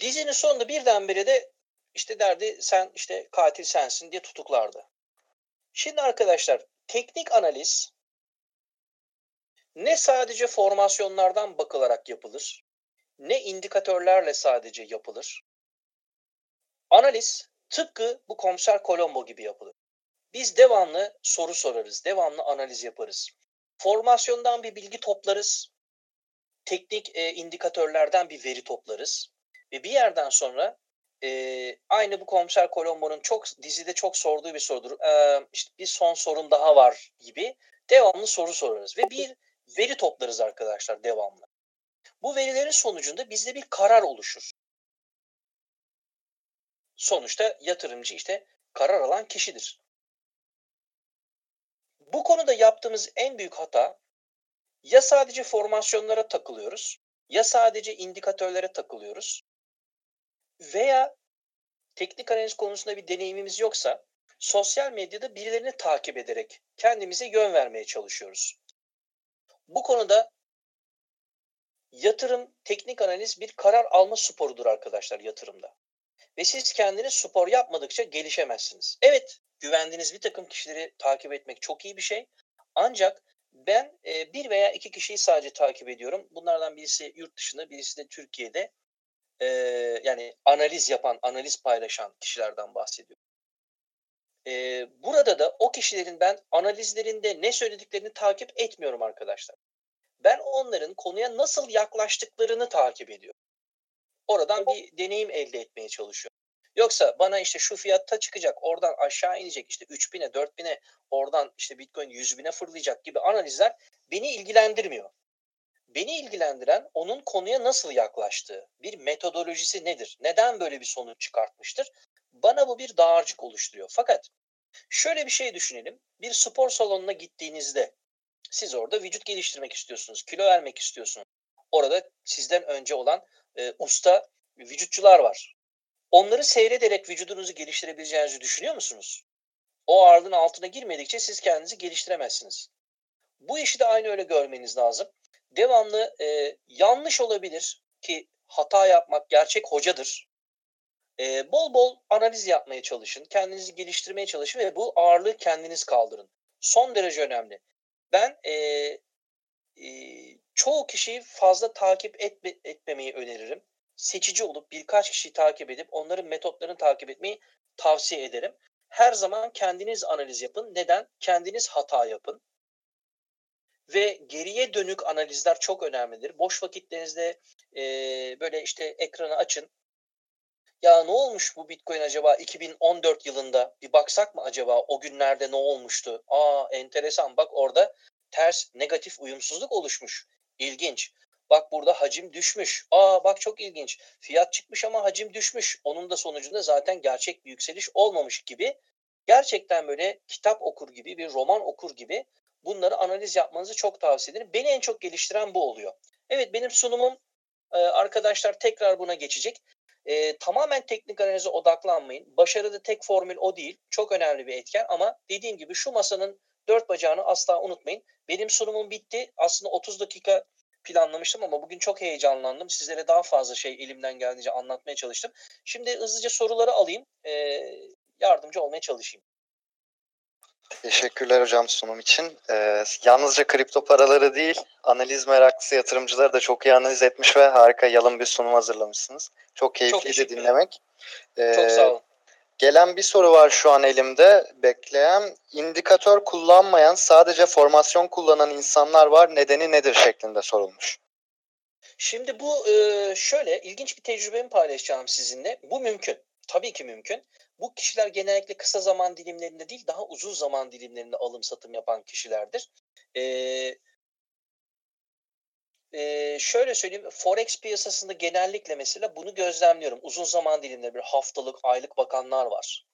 Dizinin sonunda birdenbire de işte derdi sen işte katil sensin diye tutuklardı. Şimdi arkadaşlar teknik analiz ne sadece formasyonlardan bakılarak yapılır, ne indikatörlerle sadece yapılır. Analiz tıpkı bu komiser Colombo gibi yapılır. Biz devamlı soru sorarız, devamlı analiz yaparız. Formasyondan bir bilgi toplarız, teknik e, indikatörlerden bir veri toplarız ve bir yerden sonra e, aynı bu komiser Colombo'nun çok dizide çok sorduğu bir sorudur. E, işte bir son sorun daha var gibi devamlı soru sorarız ve bir veri toplarız arkadaşlar devamlı. Bu verilerin sonucunda bizde bir karar oluşur. Sonuçta yatırımcı işte karar alan kişidir. Bu konuda yaptığımız en büyük hata ya sadece formasyonlara takılıyoruz ya sadece indikatörlere takılıyoruz veya teknik analiz konusunda bir deneyimimiz yoksa sosyal medyada birilerini takip ederek kendimize yön vermeye çalışıyoruz. Bu konuda yatırım, teknik analiz bir karar alma sporudur arkadaşlar yatırımda. Ve siz kendiniz spor yapmadıkça gelişemezsiniz. Evet, güvendiğiniz bir takım kişileri takip etmek çok iyi bir şey. Ancak ben e, bir veya iki kişiyi sadece takip ediyorum. Bunlardan birisi yurt dışında, birisi de Türkiye'de e, yani analiz yapan, analiz paylaşan kişilerden bahsediyorum. E, burada da o kişilerin ben analizlerinde ne söylediklerini takip etmiyorum arkadaşlar. Ben onların konuya nasıl yaklaştıklarını takip ediyorum. Oradan bir deneyim elde etmeye çalışıyorum. Yoksa bana işte şu fiyatta çıkacak, oradan aşağı inecek, işte 3000'e, 4000'e, oradan işte Bitcoin 100 bine fırlayacak gibi analizler beni ilgilendirmiyor. Beni ilgilendiren onun konuya nasıl yaklaştığı, bir metodolojisi nedir, neden böyle bir sonuç çıkartmıştır? Bana bu bir dağarcık oluşturuyor. Fakat şöyle bir şey düşünelim. Bir spor salonuna gittiğinizde siz orada vücut geliştirmek istiyorsunuz, kilo vermek istiyorsunuz. Orada sizden önce olan e, usta vücutçular var. Onları seyrederek vücudunuzu geliştirebileceğinizi düşünüyor musunuz? O ağırlığın altına girmedikçe siz kendinizi geliştiremezsiniz. Bu işi de aynı öyle görmeniz lazım devamlı e, yanlış olabilir ki hata yapmak gerçek hocadır. E, bol bol analiz yapmaya çalışın, kendinizi geliştirmeye çalışın ve bu ağırlığı kendiniz kaldırın. Son derece önemli. Ben e, e, çoğu kişiyi fazla takip etme, etmemeyi öneririm. Seçici olup birkaç kişiyi takip edip onların metotlarını takip etmeyi tavsiye ederim. Her zaman kendiniz analiz yapın. Neden? Kendiniz hata yapın. Ve geriye dönük analizler çok önemlidir. Boş vakitlerinizde e, böyle işte ekranı açın. Ya ne olmuş bu Bitcoin acaba 2014 yılında bir baksak mı acaba o günlerde ne olmuştu? Aa enteresan bak orada ters negatif uyumsuzluk oluşmuş. İlginç. Bak burada hacim düşmüş. Aa bak çok ilginç. Fiyat çıkmış ama hacim düşmüş. Onun da sonucunda zaten gerçek bir yükseliş olmamış gibi. Gerçekten böyle kitap okur gibi bir roman okur gibi bunları analiz yapmanızı çok tavsiye ederim. Beni en çok geliştiren bu oluyor. Evet benim sunumum e, arkadaşlar tekrar buna geçecek. E, tamamen teknik analize odaklanmayın. Başarıda tek formül o değil. Çok önemli bir etken ama dediğim gibi şu masanın dört bacağını asla unutmayın. Benim sunumum bitti. Aslında 30 dakika planlamıştım ama bugün çok heyecanlandım. Sizlere daha fazla şey elimden geldiğince anlatmaya çalıştım. Şimdi hızlıca soruları alayım. E, yardımcı olmaya çalışayım. Teşekkürler hocam sunum için. Ee, yalnızca kripto paraları değil, analiz meraklısı yatırımcıları da çok iyi analiz etmiş ve harika yalın bir sunum hazırlamışsınız. Çok keyifliydi dinlemek. Ee, çok sağ olun. Gelen bir soru var şu an elimde bekleyen. İndikatör kullanmayan sadece formasyon kullanan insanlar var. Nedeni nedir şeklinde sorulmuş. Şimdi bu şöyle ilginç bir tecrübemi paylaşacağım sizinle. Bu mümkün. Tabii ki mümkün. Bu kişiler genellikle kısa zaman dilimlerinde değil daha uzun zaman dilimlerinde alım satım yapan kişilerdir. Ee, e, şöyle söyleyeyim Forex piyasasında genellikle mesela bunu gözlemliyorum. Uzun zaman diliminde bir haftalık aylık bakanlar var.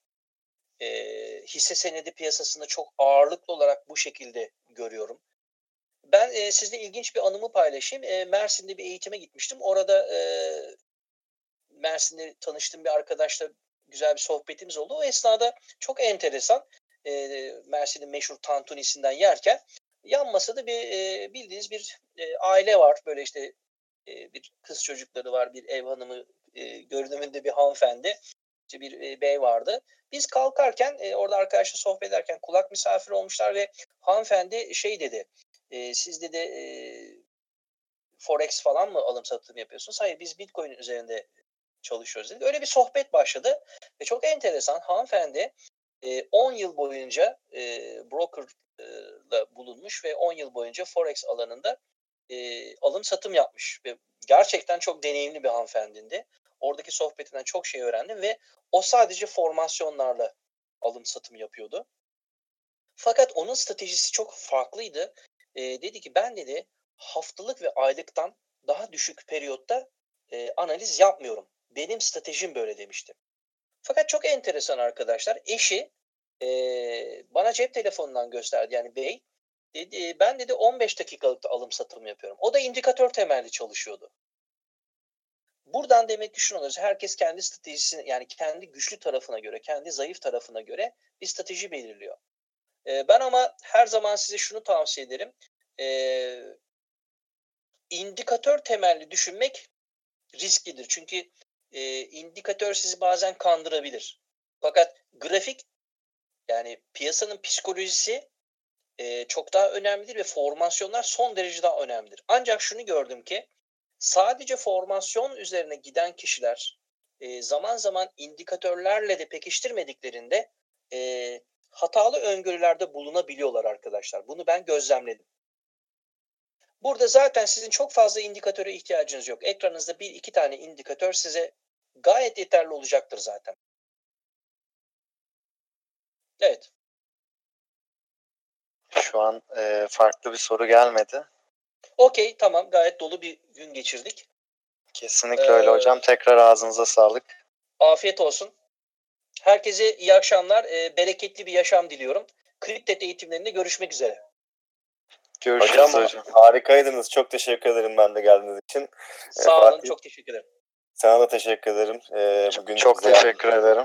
Ee, hisse senedi piyasasında çok ağırlıklı olarak bu şekilde görüyorum. Ben e, sizle ilginç bir anımı paylaşayım. E, Mersin'de bir eğitime gitmiştim. Orada e, Mersin'de tanıştığım bir arkadaşla güzel bir sohbetimiz oldu. O esnada çok enteresan e, Mersin'in meşhur tantunisinden yerken yan masada bir e, bildiğiniz bir e, aile var. Böyle işte e, bir kız çocukları var, bir ev hanımı e, görünümünde bir hanımefendi, işte bir e, bey vardı. Biz kalkarken e, orada arkadaşla sohbet ederken kulak misafir olmuşlar ve hanımefendi şey dedi. E, siz dedi e, Forex falan mı alım satım yapıyorsunuz? Hayır biz Bitcoin üzerinde çalışıyoruz dedik. Öyle bir sohbet başladı ve çok enteresan hanımefendi 10 yıl boyunca brokerla bulunmuş ve 10 yıl boyunca forex alanında alım satım yapmış ve gerçekten çok deneyimli bir hanımefendindi. Oradaki sohbetinden çok şey öğrendim ve o sadece formasyonlarla alım satım yapıyordu. Fakat onun stratejisi çok farklıydı. E, dedi ki ben dedi haftalık ve aylıktan daha düşük periyotta e, analiz yapmıyorum. Benim stratejim böyle demişti. Fakat çok enteresan arkadaşlar. Eşi e, bana cep telefonundan gösterdi yani bey. Dedi, ben dedi 15 dakikalık da alım satım yapıyorum. O da indikatör temelli çalışıyordu. Buradan demek ki şunu. Herkes kendi stratejisini yani kendi güçlü tarafına göre, kendi zayıf tarafına göre bir strateji belirliyor. E, ben ama her zaman size şunu tavsiye ederim. E, indikatör temelli düşünmek risklidir. Çünkü e, indikatör sizi bazen kandırabilir. Fakat grafik yani piyasanın psikolojisi e, çok daha önemlidir ve formasyonlar son derece daha önemlidir. Ancak şunu gördüm ki sadece formasyon üzerine giden kişiler e, zaman zaman indikatörlerle de pekiştirmediklerinde e, hatalı öngörülerde bulunabiliyorlar arkadaşlar. Bunu ben gözlemledim. Burada zaten sizin çok fazla indikatöre ihtiyacınız yok. Ekranınızda bir iki tane indikatör size gayet yeterli olacaktır zaten. Evet. Şu an e, farklı bir soru gelmedi. Okey tamam gayet dolu bir gün geçirdik. Kesinlikle ee, öyle hocam. Tekrar ağzınıza sağlık. Afiyet olsun. Herkese iyi akşamlar. E, bereketli bir yaşam diliyorum. Kriptet eğitimlerinde görüşmek üzere. Görüşürüz hocam. hocam. Harikaydınız. Çok teşekkür ederim ben de geldiğiniz için. Ee, Sağ olun. Fatih, çok teşekkür ederim. Sana da teşekkür ederim. Ee, bugün çok teşekkür ederim.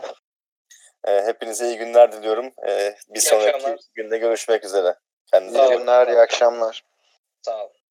Ee, hepinize iyi günler diliyorum. Ee, bir iyi sonraki akşamlar. günde görüşmek üzere. Kendinize iyi günler, iyi akşamlar. Sağ olun.